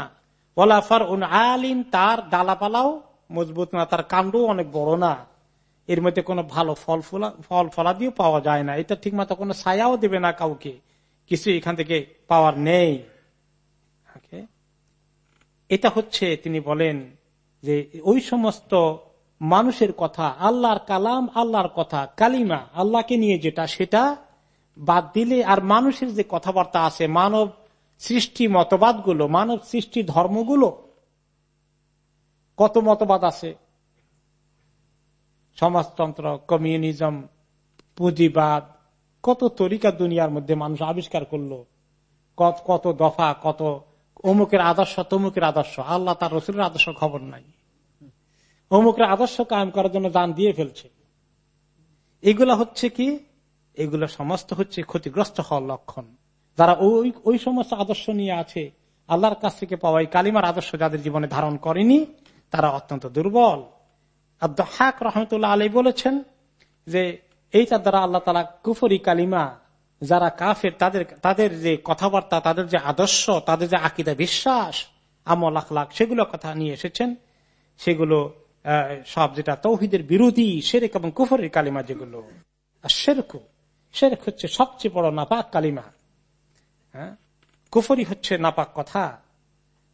ওলা ফার উন আলিম তার ডালাপালাও মজবুত না, তার কাণ্ডও অনেক বড় না। এর মধ্যে কোনো ভালো ফল ফল ফলাদিও পাওয়া যায় না। এটা ঠিক মতো কোনো ছায়াও দেবে না কাউকে। কিছু এখান থেকে পাওয়ার নেই। এটা হচ্ছে তিনি বলেন যে ওই সমস্ত মানুষের কথা, আল্লাহর কালাম, আল্লাহর কথা, কালিমা, আল্লাহকে নিয়ে যেটা, সেটা বাদ দিলে আর মানুষের যে কথাবার্তা আছে, মানব সৃষ্টি মতবাদগুলো, মানব সৃষ্টি ধর্মগুলো, কত মতবাদ আছে? সমাজতন্ত্র, কমিউনিজম, পুঁজিবাদ কত তরিকা দুনিয়ার মধ্যে মানুষ আবিষ্কার করল? কত কত দফা, কত অমুকের আদর্শ, তমুকের আদর্শ। আল্লাহ তার রসুলের আদর্শ খবর নাই। অমুকের আদর্শ কায়েম করার জন্য দান দিয়ে ফেলছে। এগুলা হচ্ছে কি? এগুলো সমস্ত হচ্ছে ক্ষতিগ্রস্ত হওয়ার লক্ষণ। যারা ওই ওই সমস্ত আদর্শ নিয়ে আছে, আল্লাহর কাছ থেকে পাওয়া এই কালিমার আদর্শ যাদের জীবনে ধারণ করেনি, তারা অত্যন্ত দুর্বল। আব্দ হাক রহমতুল্লাহ আলী বলেছেন যে এইটার দ্বারা আল্লাহ তালা কুফরি কালিমা যারা কাফের, তাদের তাদের যে কথাবার্তা, তাদের যে আদর্শ, তাদের যে আকিদা বিশ্বাস, আমল আখলাখ সেগুলো কথা নিয়ে এসেছেন। সেগুলো সব যেটা তৌহিদের বিরোধী, সেরেক এবং কুফরের কালিমা যেগুলো। আর সেরকু, সেরেক হচ্ছে সবচেয়ে বড় নাপাক কালিমা। হ্যাঁ? কুফরি হচ্ছে নাপাক কথা।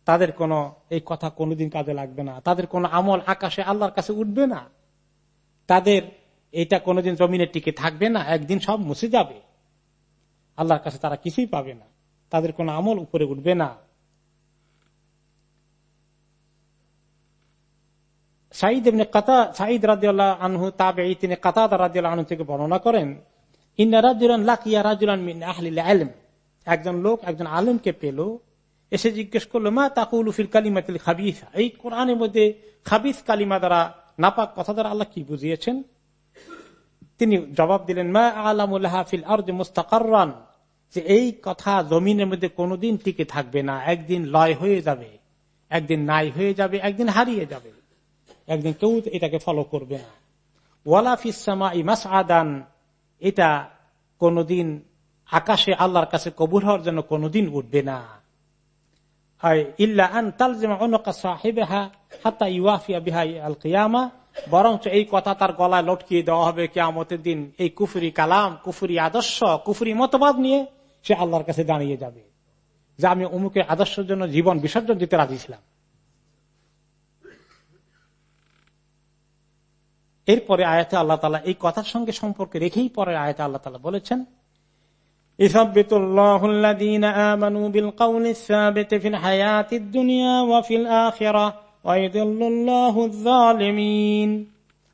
তাদের কোনো, এই কথা কোনোদিন কাজে লাগবে না। তাদের কোনো আমল আকাশে আল্লাহর কাছে উঠবে না। তাদের এটা কোনোদিন জমিনের টিকে থাকবে না, একদিন সব মুছে যাবে। আল্লাহর কাছে তারা কিছুই পাবে না। তাদের কোনো আমল উপরে উঠবে না। একজন লোক, একজন আলমকে পেল, এসে জিজ্ঞেস করল, মা খাবিস? এই মধ্যে খাবিস কালিমা দ্বারা নাপাক কথা দ্বারা আল্লাহ কি বুঝিয়েছেন? তিনি জবাব দিলেন, মা আলামুল্লাহ ফিল আর মুস্তাকার যে এই কথা জমিনের মধ্যে কোনোদিন টিকে থাকবে না। একদিন লয় হয়ে যাবে, একদিন নাই হয়ে যাবে, একদিন হারিয়ে যাবে। একদিন কেউ এটাকে ফলো করবে না। আদান এটা কোনদিন আকাশে আল্লাহর কাছে কবুল হওয়ার জন্য কোনদিন উঠবে না। বরঞ্চ এই কথা তার গলায় লটকিয়ে দেওয়া হবে কেয়ামতের দিন। এই কুফুরি কালাম, কুফুরি আদর্শ, কুফুরি মতবাদ নিয়ে সে আল্লাহর কাছে দাঁড়িয়ে যাবে। যে আমি অমুকের আদর্শের জন্য জীবন বিসর্জন দিতে রাজি ছিলাম। এরপরে আয়াতে আল্লাহ তালা এই কথার সঙ্গে সম্পর্কে রেখেই পরে আয়াতে আল্লাহ তালা বলেছেন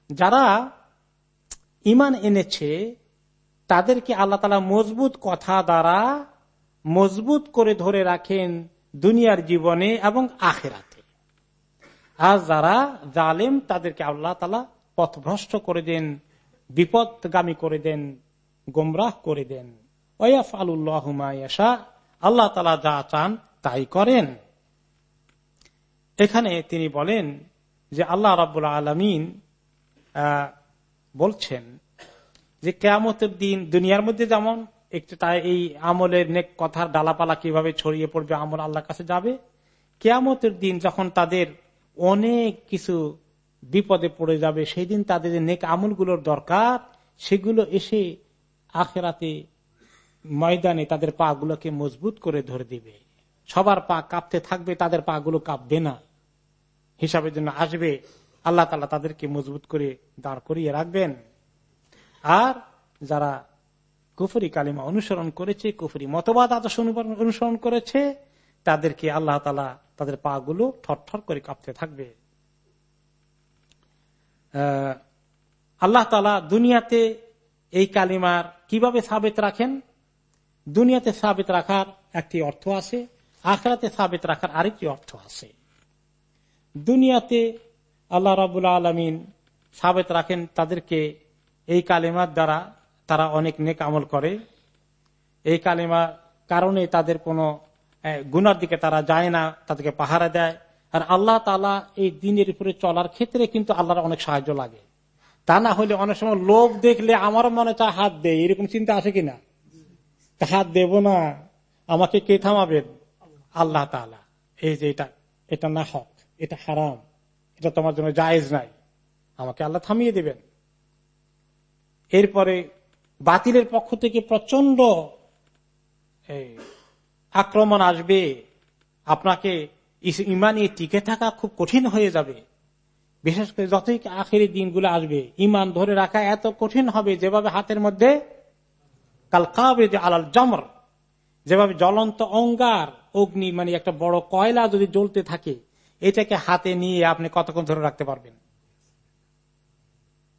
যারা ইমান এনেছে, তাদেরকে আল্লাহ তালা মজবুত কথা দ্বারা মজবুত করে ধরে রাখেন দুনিয়ার জীবনে এবং আখেরাতে। আর যারা জালেম, তাদেরকে আল্লাহ তালা পথভ্রষ্ট করে দেন বিপদগামী করে দেন, গোমরাহ করে দেন। ওয়াফ আলুল্লাহমায়াশা আল্লাহ তালা যা চান তাই করেন। এখানে তিনি বলেন যে আল্লাহ রাবুল আলমিন বলছেন যে কেয়ামতের দিন দুনিয়ার মধ্যে যেমন একটু এই আমলের নেক কথার ডালাপালা কীভাবে ছড়িয়ে পড়বে আমল আল্লাহর কাছে যাবে, কেয়ামতের দিন যখন তাদের অনেক কিছু বিপদে পড়ে যাবে সেই দিন তাদের যে নেক আমলগুলোর দরকার, সেগুলো এসে আখেরাতে ময়দানে তাদের পা গুলোকে মজবুত করে ধরে দিবে। সবার পা কাঁপতে থাকবে, তাদের পা গুলো কাঁপবে না। হিসাবের জন্য আসবে, আল্লাহ তালা তাদেরকে মজবুত করে দাঁড় করিয়ে রাখবেন। আর যারা কুফরি কালিমা অনুসরণ করেছে, কুফরি মতবাদ আদর্শ অনুসরণ করেছে, তাদেরকে আল্লাহ তালা তাদের পা গুলো ঠর করে কাঁপতে থাকবে। আল্লাহ তালা দুনিয়াতে এই কালিমার কীভাবে সাবেত রাখেন? দুনিয়াতে সাবেত রাখার একটি অর্থ আছে, আখরাতে সাবেত রাখার আরেকটি অর্থ আছে। দুনিয়াতে আল্লাহ রাবুল আলমিন সাবেত রাখেন তাদেরকে এই কালেমার দ্বারা তারা অনেক নেক আমল করে। এই কালিমার কারণে তাদের কোনো গুনার দিকে তারা যায় না, তাদেরকে পাহারা দেয়। আর আল্লাহ তালা এই দিনের উপরে চলার ক্ষেত্রে কিন্তু আল্লাহর অনেক সাহায্য লাগে। তা না হলে অনেক সময় লোভ দেখলে আমারও মনে চায় হাত দেয় এরকম চিন্তা আছে কিনা? হাত দেব না, আমাকে কে থামাবেন? আল্লাহ তালা এই যে এটা এটা না হক। এটা হারাম, এটা তোমার জন্য জায়েজ নাই। আমাকে আল্লাহ থামিয়ে দেবেন। এরপরে বাতিলের পক্ষ থেকে প্রচণ্ড আক্রমণ আসবে। আপনাকে ইমানে টিকে থাকা খুব কঠিন হয়ে যাবে। বিশেষ করে যতই আখেরি দিনগুলো আসবে, ইমান ধরে রাখা এত কঠিন হবে যেভাবে হাতের মধ্যে কাল কাবেদ আলাল জমর, যেভাবে জ্বলন্ত অঙ্গার, অগ্নি মানে একটা বড় কয়লা যদি জ্বলতে থাকে এটাকে হাতে নিয়ে আপনি কতক্ষণ ধরে রাখতে পারবেন?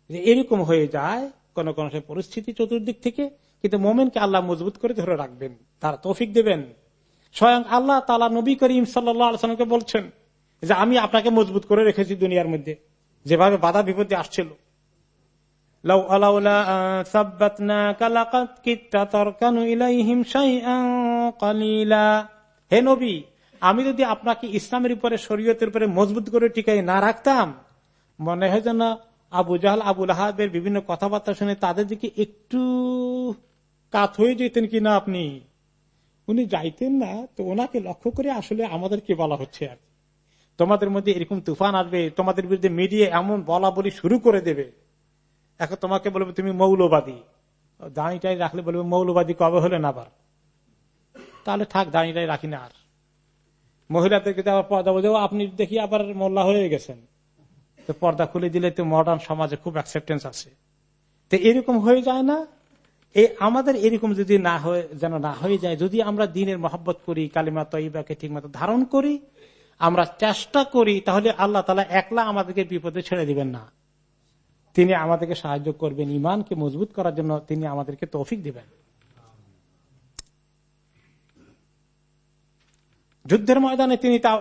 এরকম হয়ে যায় কোন কোন পরিস্থিতি চতুর্দিক থেকে, কিন্তু মোমেনকে আল্লাহ মজবুত করে ধরে রাখবেন। তার তৌফিক দেবেন। স্বয়ং আল্লাহ তালা নবী করিম সাল্লামকে বলছেন যে, আমি আপনাকে মজবুত করে রেখেছি দুনিয়ার মধ্যে। যেভাবে বাধা বিপত্তি আসছিল। হে নবী আমি যদি আপনাকে ইসলামের উপরে, শরীয়তের উপরে মজবুত করে টিকাই না রাখতাম, মনে হয় যেন আবু জাহাল আবুল আহাবের বিভিন্ন কথাবার্তা শুনে তাদের দিকে একটু কাত হয়ে যেতেন কিনা আপনি? উনি যাইতেন না, তো ওনাকে লক্ষ্য করে আসলে আমাদেরকে বলা হচ্ছে আর তোমাদের মধ্যে এরকম তুফান আসবে, তোমাদের বিরুদ্ধে মিডিয়া এমন বলা বলি শুরু করে দেবে। এখন তোমাকে বলবে, তুমি মৌলবাদী। দাঁড়িটাই রাখলে বলবে, মৌলবাদী কবে হলেন আবার? তাহলে থাক, দাঁড়িটাই রাখি না আর। মহিলাদেরকে আবার পর্দা বলছে আপনি দেখি আবার মোল্লা হয়ে গেছেন। তো পর্দা খুলে দিলে তো মডার্ন সমাজে খুব অ্যাকসেপ্টেন্স আছে। তো এরকম হয়ে যায় না। এই আমাদের এরকম যদি না হয়ে, যেন না হয়ে যায়, যদি আমরা দিনের মহব্বত করি, কালিমা তৈবাকে ঠিক মতো ধারণ করি, আমরা চেষ্টা করি, তাহলে আল্লাহ তালা একলা আমাদেরকে বিপদে ছেড়ে দিবেন না। তিনি আমাদেরকে সাহায্য করবেন ইমানকে মজবুত করার জন্য তিনি আমাদেরকে তৌফিক দিবেন। যুদ্ধের ময়দানে তিনি তা,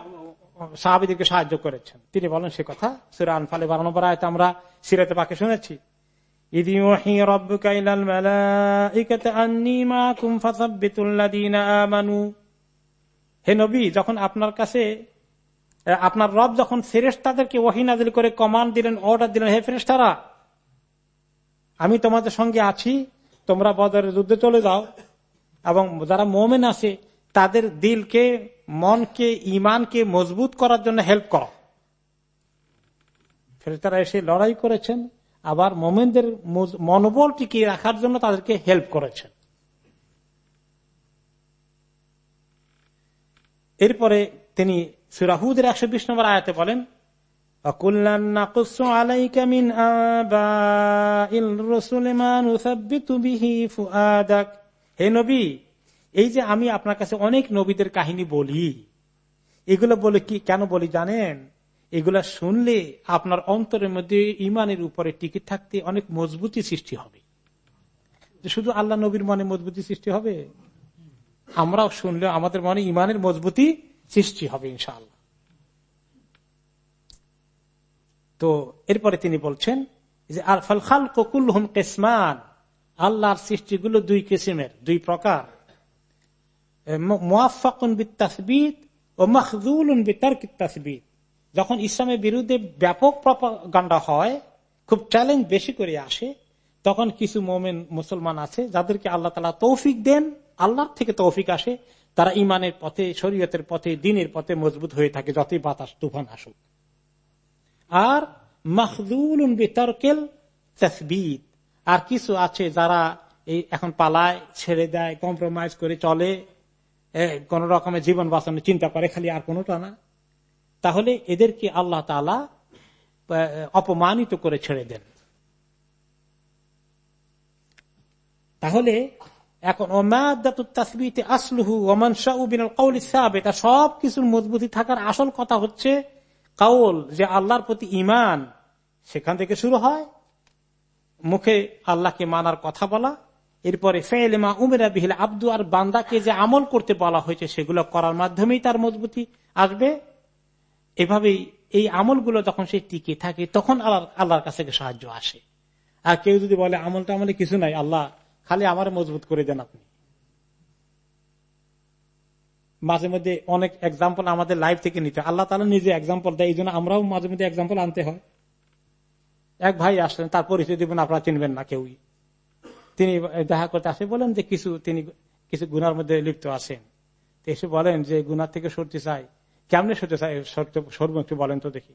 সাহাবিদেরকে সাহায্য করেছেন। তিনি বলেন, সে কথা সুরা আনফালে নম্বর আয়তে আমরা সিরাতে পাকে শুনেছি। হে নবী, যখন আপনার কাছে আপনার রব যখন ফেরেস্তাদেরকে ওহিনাদিল করে কমান্ড দিলেন, অর্ডার দিলেন, হে ফেরেস্তারা আমি তোমাদের সঙ্গে আছি, তোমরা বদরের যুদ্ধে চলে যাও, এবং যারা মোমেন আছে, তাদের দিলকে মনকে ইমানকে মজবুত করার জন্য হেল্প করো। ফেরেস্তারা এসে লড়াই করেছেন, আবার মোমেনদের মনোবল টিকিয়ে রাখার জন্য তাদেরকে হেল্প করেছেন। এরপরে তিনি সুরাহুদের একশো বিশ নম্বর আয়াতে বলেন হে নবী এই যে আমি আপনার কাছে অনেক নবীদের কাহিনী বলি, এগুলো বলে কি, কেন বলি জানেন? এগুলা শুনলে আপনার অন্তরের মধ্যে ইমানের উপরে টিকিট থাকতে অনেক মজবুতি সৃষ্টি হবে। শুধু আল্লাহ নবীর মনে মজবুতি সৃষ্টি হবে? আমরাও শুনলে আমাদের মনে ইমানের মজবুতি সৃষ্টি হবে ইনশাআল্লাহ। তো এরপরে তিনি বলছেন যে আর ফল খাল ককুল হুম কেসমান, আল্লাহর সৃষ্টিগুলো দুই কিসিমের, দুই প্রকার। ও যখন ইসলামের বিরুদ্ধে ব্যাপক গান্ডা হয়, খুব চ্যালেঞ্জ বেশি করে আসে, তখন কিছু মোমেন মুসলমান আছে যাদেরকে আল্লাহ তালা তৌফিক দেন, আল্লাহর থেকে তৌফিক আসে, তারা ইমানের পথে, শরীয়তের পথে, দিনের পথে মজবুত হয়ে থাকে যতই বাতাস, তুফান আসুক। আর মাহদুল বিতর্কেল তসবিদ আর কিছু আছে যারা এই এখন পালায়, ছেড়ে দেয় কম্প্রোমাইজ করে চলে কোন রকমের জীবন বাঁচানোর চিন্তা করে, খালি আর কোনোটা না। তাহলে এদেরকে আল্লাহ তালা অপমানিত করে ছেড়ে দেন। তাহলে এখন তাসবিতে আসলুহু ওমান এটা সব কিছুর মজবুতি থাকার আসল কথা হচ্ছে কাউল যে আল্লাহর প্রতি ইমান সেখান থেকে শুরু হয়। মুখে আল্লাহকে মানার কথা বলা এরপরে, ফেলেমা উমেরা বিহিল আব্দু আর বান্দাকে যে আমল করতে বলা হয়েছে, সেগুলো করার মাধ্যমেই তার মজবুতি আসবে। এভাবেই এই আমলগুলো যখন সে টিকে থাকে, তখন আল্লাহ, আল্লাহর কাছ থেকে সাহায্য আসে। আর কেউ যদি বলে আমলটা আমলে কিছু নাই, আল্লাহ খালি আমার মজবুত করে দেন আপনি। মাঝে মধ্যে অনেক এক্সাম্পল আমাদের লাইফ থেকে নিতে আল্লাহ তালা নিজে এক্সাম্পল দেয় এই জন্য আমরাও মাঝে মধ্যে এক্সাম্পল আনতে হয়। এক ভাই আসলেন, তার পরিচয় দিবেন, আপনারা চিনবেন না কেউই। তিনি দেখা করতে আসে, বলেন যে কিছু, তিনি কিছু গুনার মধ্যে লিপ্ত আছেন। এসে বলেন যে গুনার থেকে সরতে চাই। কেমনে সরতে চাই? সরব একটু বলেন তো দেখি।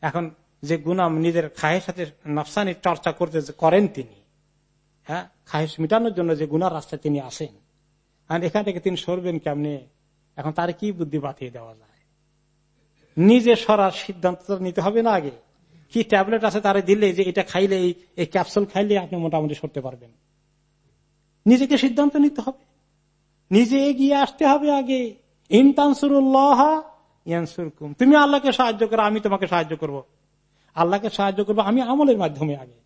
এখন যে গুনাম নিজের খায়ের সাথে নফসানির চর্চা করতে করেন তিনি হ্যাঁ? খাহেস মিটানোর জন্য যে গুনার রাস্তায় তিনি আসেন। আর এখান থেকে তিনি সরবেন কেমনে? এখন তার কি বুদ্ধি বাতিয়ে দেওয়া যায়? নিজে সরার সিদ্ধান্ত নিতে হবে না আগে। কি ট্যাবলেট আছে তারা দিলে যে এটা খাইলে, এই ক্যাপসুল খাইলে আপনি মোটামুটি সরতে পারবেন। নিজেকে সিদ্ধান্ত নিতে হবে। নিজে এগিয়ে আসতে হবে আগে। তুমি আল্লাহকে সাহায্য করো, আমি তোমাকে সাহায্য করব। আল্লাহকে সাহায্য করব আমি আমলের মাধ্যমে আগে।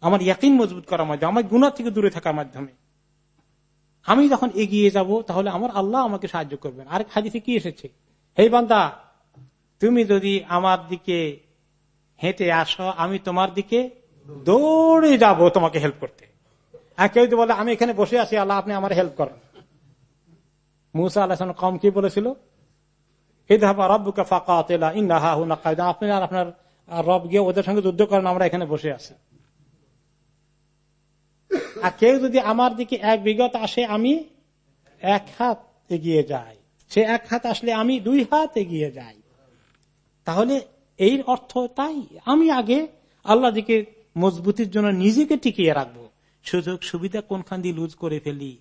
আমার ইয়াকিন মজবুত করার মাধ্যমে, আমার গুণা থেকে দূরে থাকার মাধ্যমে। আমি যখন এগিয়ে যাব, তাহলে আমার আল্লাহ আমাকে সাহায্য করবেন। আরেক হাদিসে কি এসেছে? হে বান্দা, তুমি যদি আমার দিকে হেঁটে আসো, আমি তোমার দিকে দৌড়ে যাব তোমাকে হেল্প করতে। আর কেউ যদি বলে, আমি এখানে বসে আছি, আল্লাহ আপনি আমার হেল্প করেন। মুসা আল্লাহ কম কি বলেছিল? আপনি আর আপনার রব গিয়ে ওদের সঙ্গে যুদ্ধ করেন, আমরা এখানে বসে আছি। আর কেউ যদি আমার দিকে এক বিগত আসে, আমি এক হাত এগিয়ে যাই। সে এক হাত আসলে আমি দুই হাত এগিয়ে যাই। তাহলে এই অর্থ তাই। আমি আগে আল্লাহ দিকে মজবুতির জন্য নিজেকে টিকিয়ে রাখব। সুযোগ সুবিধা কোনখান দিয়ে লুজ করে ফেলি?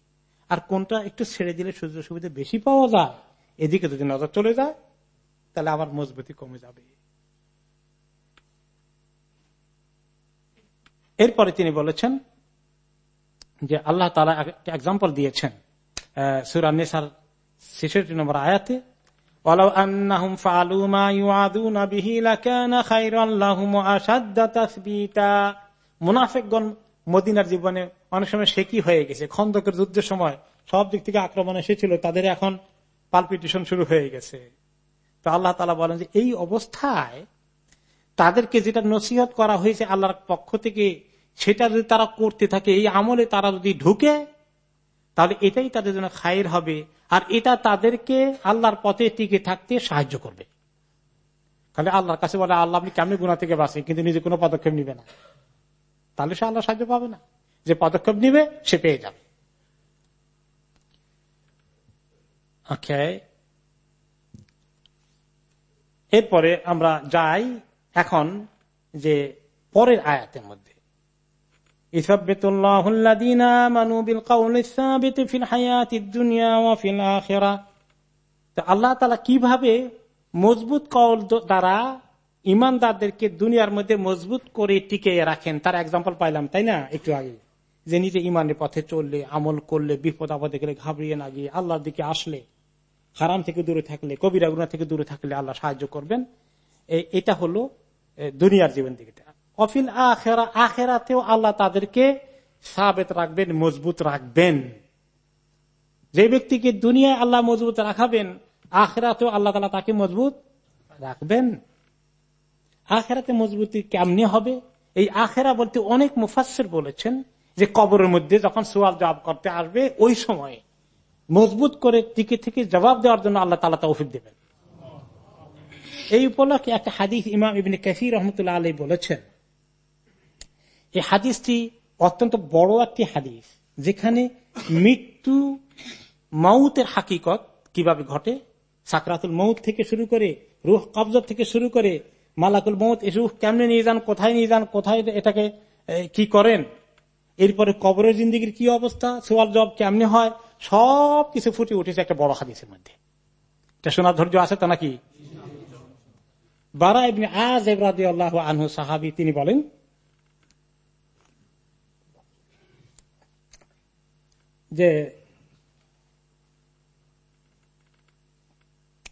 আর কোনটা একটু ছেড়ে দিলে সুযোগ সুবিধা বেশি পাওয়া যায়? এদিকে যদি নজর চলে যায়, তাহলে আমার মজবুতি কমে যাবে। এরপরে তিনি বলেছেন যে আল্লাহ তালা একটা এক্সাম্পল দিয়েছেন সুরান্নেসার ছেষট্টি নম্বর আয়াতে। মুনাফেকগণ মদিনার জীবনে অনেক সময় সে কি হয়ে গেছে? খন্দকের যুদ্ধের সময় সব দিক থেকে আক্রমণ এসেছিল, তাদের এখন পালপিটিশন শুরু হয়ে গেছে। তো আল্লাহ তালা বলেন যে, এই অবস্থায় তাদেরকে যেটা নসিহত করা হয়েছে আল্লাহর পক্ষ থেকে, সেটা যদি তারা করতে থাকে, এই আমলে তারা যদি ঢুকে তাহলে এটাই তাদের জন্য খায়ের হবে। আর এটা তাদেরকে আল্লাহর পথে টিকে থাকতে সাহায্য করবে। তাহলে আল্লাহর কাছে বলে, আল্লাহ, আপনি কেমনি গুণা থেকে বাঁচেন? কিন্তু নিজে কোনো পদক্ষেপ নিবে না। তাহলে সে আল্লাহ সাহায্য পাবে না। যে পদক্ষেপ নিবে, সে পেয়ে যাবে। এরপরে আমরা যাই এখন যে পরের আয়াতের মধ্যে। আল্লাহ তালা কীভাবে মজবুত কল দ্বারা ইমানদারদেরকে দুনিয়ার মধ্যে মজবুত করে টিকে রাখেন? তার এক্সাম্পল পাইলাম, তাই না? একটু আগে। যে নিজে ইমানের পথে চললে, আমল করলে, বিপদ আপদে গেলে ঘাবড়িয়ে না গিয়ে আল্লাহর দিকে আসলে, হারাম থেকে দূরে থাকলে, কবিরা থেকে দূরে থাকলে আল্লাহ সাহায্য করবেন। এটা হলো দুনিয়ার জীবন দিকে। অফিল আখেরা আখেরাতেও আল্লাহ তাদেরকে সাবেত রাখবেন মজবুত রাখবেন যে ব্যক্তিকে দুনিয়ায় আল্লাহ মজবুত রাখাবেন, আখেরাতেও আল্লাহ তালা তাকে মজবুত রাখবেন। আখেরাতে মজবুতি কেমনি হবে? এই আখেরা বলতে অনেক মুফাসের বলেছেন যে কবরের মধ্যে যখন সোয়াল জবাব করতে আসবে, ওই সময়ে মজবুত করে টিকে থেকে জবাব দেওয়ার জন্য আল্লাহ তালা তৌফিক দেবেন। এই উপলক্ষে একটা হাদিস ইমাম ইবিন কাসির রহমতুল্লাহ আলী বলেছেন। এই হাদিসটি অত্যন্ত বড় একটি হাদিস, যেখানে মৃত্যু মাউতের হাকিকত কীভাবে ঘটে? সাকরাতুল মৌত থেকে শুরু করে, রুহ কবজত থেকে শুরু করে, মালাকুল মৌত এসে কেমনে নিয়ে যান, কোথায় নিয়ে যান, কোথায় এটাকে কি করেন? এরপরে কবরের জিন্দিগির কি অবস্থা? সোয়াল জব কেমনে হয়? সব কিছু ফুটে উঠেছে একটা বড় হাদিসের মধ্যে। এটা শোনার ধৈর্য আছে তা নাকি? বারা ইবনে আজ এবরাদি আল্লাহ আনহু সাহাবি, তিনি বলেন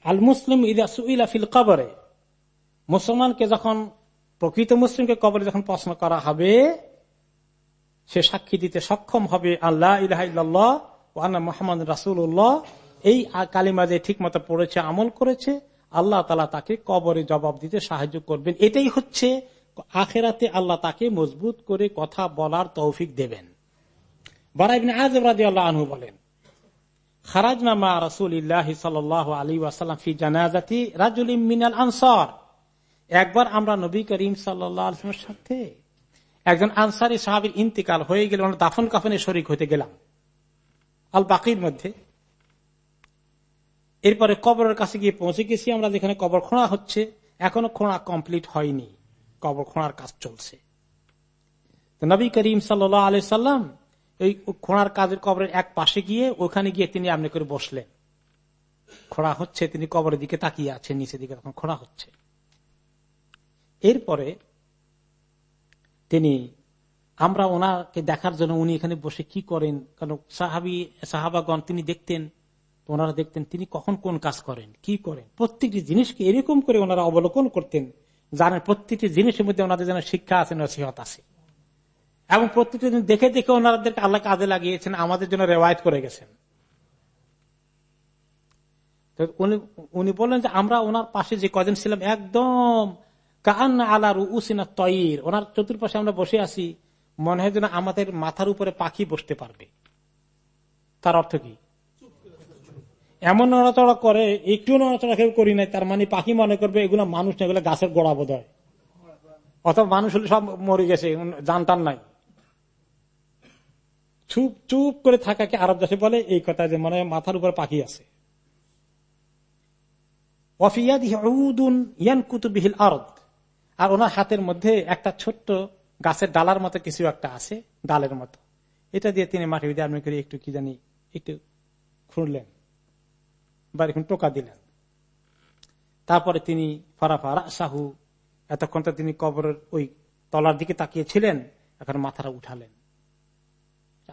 আল মুসলিম ইদা সুইলা ফিল কবরে, মুসলমানকে যখন, প্রকৃত মুসলিমকে কবরে যখন প্রশ্ন করা হবে, সে সাক্ষী দিতে সক্ষম হবে আল্লাহ ইলাহ ও আন্না মোহাম্মদ রাসুল্লাহ এই কালিমা যে ঠিক মতো পড়েছে, আমল করেছে, আল্লাহ তালা তাকে কবরে জবাব দিতে সাহায্য করবেন। এটাই হচ্ছে আখেরাতে আল্লাহ তাকে মজবুত করে কথা বলার তৌফিক দেবেন। বারাইবিন রাজি আল্লাহ আনহু বলেন আলী ফি জানাজাতি রাজুল আনসার। একবার আমরা নবী করিম সাল্লামের সাথে একজন সাহাবির ইন্তিকাল হয়ে গেল দাফন কাফনে শরিক হতে গেলাম, আল বাকির মধ্যে। এরপরে কবরের কাছে গিয়ে পৌঁছে গেছি, আমরা যেখানে কবর খোঁড়া হচ্ছে, এখনও খোঁড়া কমপ্লিট হয়নি, কবর খোঁড়ার কাজ চলছে। নবী করিম সাল্লাহ আলি সাল্লাম এই খোঁড়ার কাজের কবরের এক পাশে গিয়ে ওখানে গিয়ে তিনি আপনি করে বসলেন। খোড়া হচ্ছে, তিনি কবরের দিকে তাকিয়ে আছেন, নিচের দিকে তখন খোড়া হচ্ছে। এরপরে তিনি, আমরা ওনাকে দেখার জন্য উনি এখানে বসে কি করেন? কারণ সাহাবি, সাহাবাগণ তিনি দেখতেন ওনারা দেখতেন তিনি কখন কোন কাজ করেন, কি করেন? প্রত্যেকটি জিনিসকে এরকম করে ওনারা অবলোকন করতেন জানেন প্রত্যেকটি জিনিসের মধ্যে ওনাদের যেন শিক্ষা আছে, নসিহত আছে। এবং প্রত্যেকটি দিন দেখে দেখে ওনাদেরকে আল্লাহ কাজে লাগিয়েছেন, আমাদের জন্য রেওয়ায়ত করে গেছেন। উনি বললেন যে, আমরা ওনার পাশে যে কদিন ছিলাম, একদম কান আলার উসিনা তৈর ওনার চতুর্পাশে আমরা বসে আছি, মনে হয় যেন আমাদের মাথার উপরে পাখি বসতে পারবে। তার অর্থ কি? এমন নড়াচড়া করে, একটু নড়াচড়া কেউ করি নাই, তার মানে পাখি মনে করবে, এগুলো মানুষ না, এগুলো গাছের গোড়া বোধ হয় অথবা মানুষ হলে সব মরে গেছে জানতাম নাই। চুপ চুপ করে থাকাকে আরব দেশে বলে, এই কথা যে মানে মাথার উপর পাখি আছে। আর ওনার হাতের মধ্যে একটা ছোট্ট গাছের ডালার মতো কিছু একটা আছে, ডালের মতো। এটা দিয়ে তিনি মাটি আপনি করে একটু কি জানি একটু খুঁড়লেন বা এখন টোকা দিলেন। তারপরে তিনি ফারাফারা সাহু এতক্ষণ তো তিনি কবরের ওই তলার দিকে তাকিয়েছিলেন, এখন মাথাটা উঠালেন।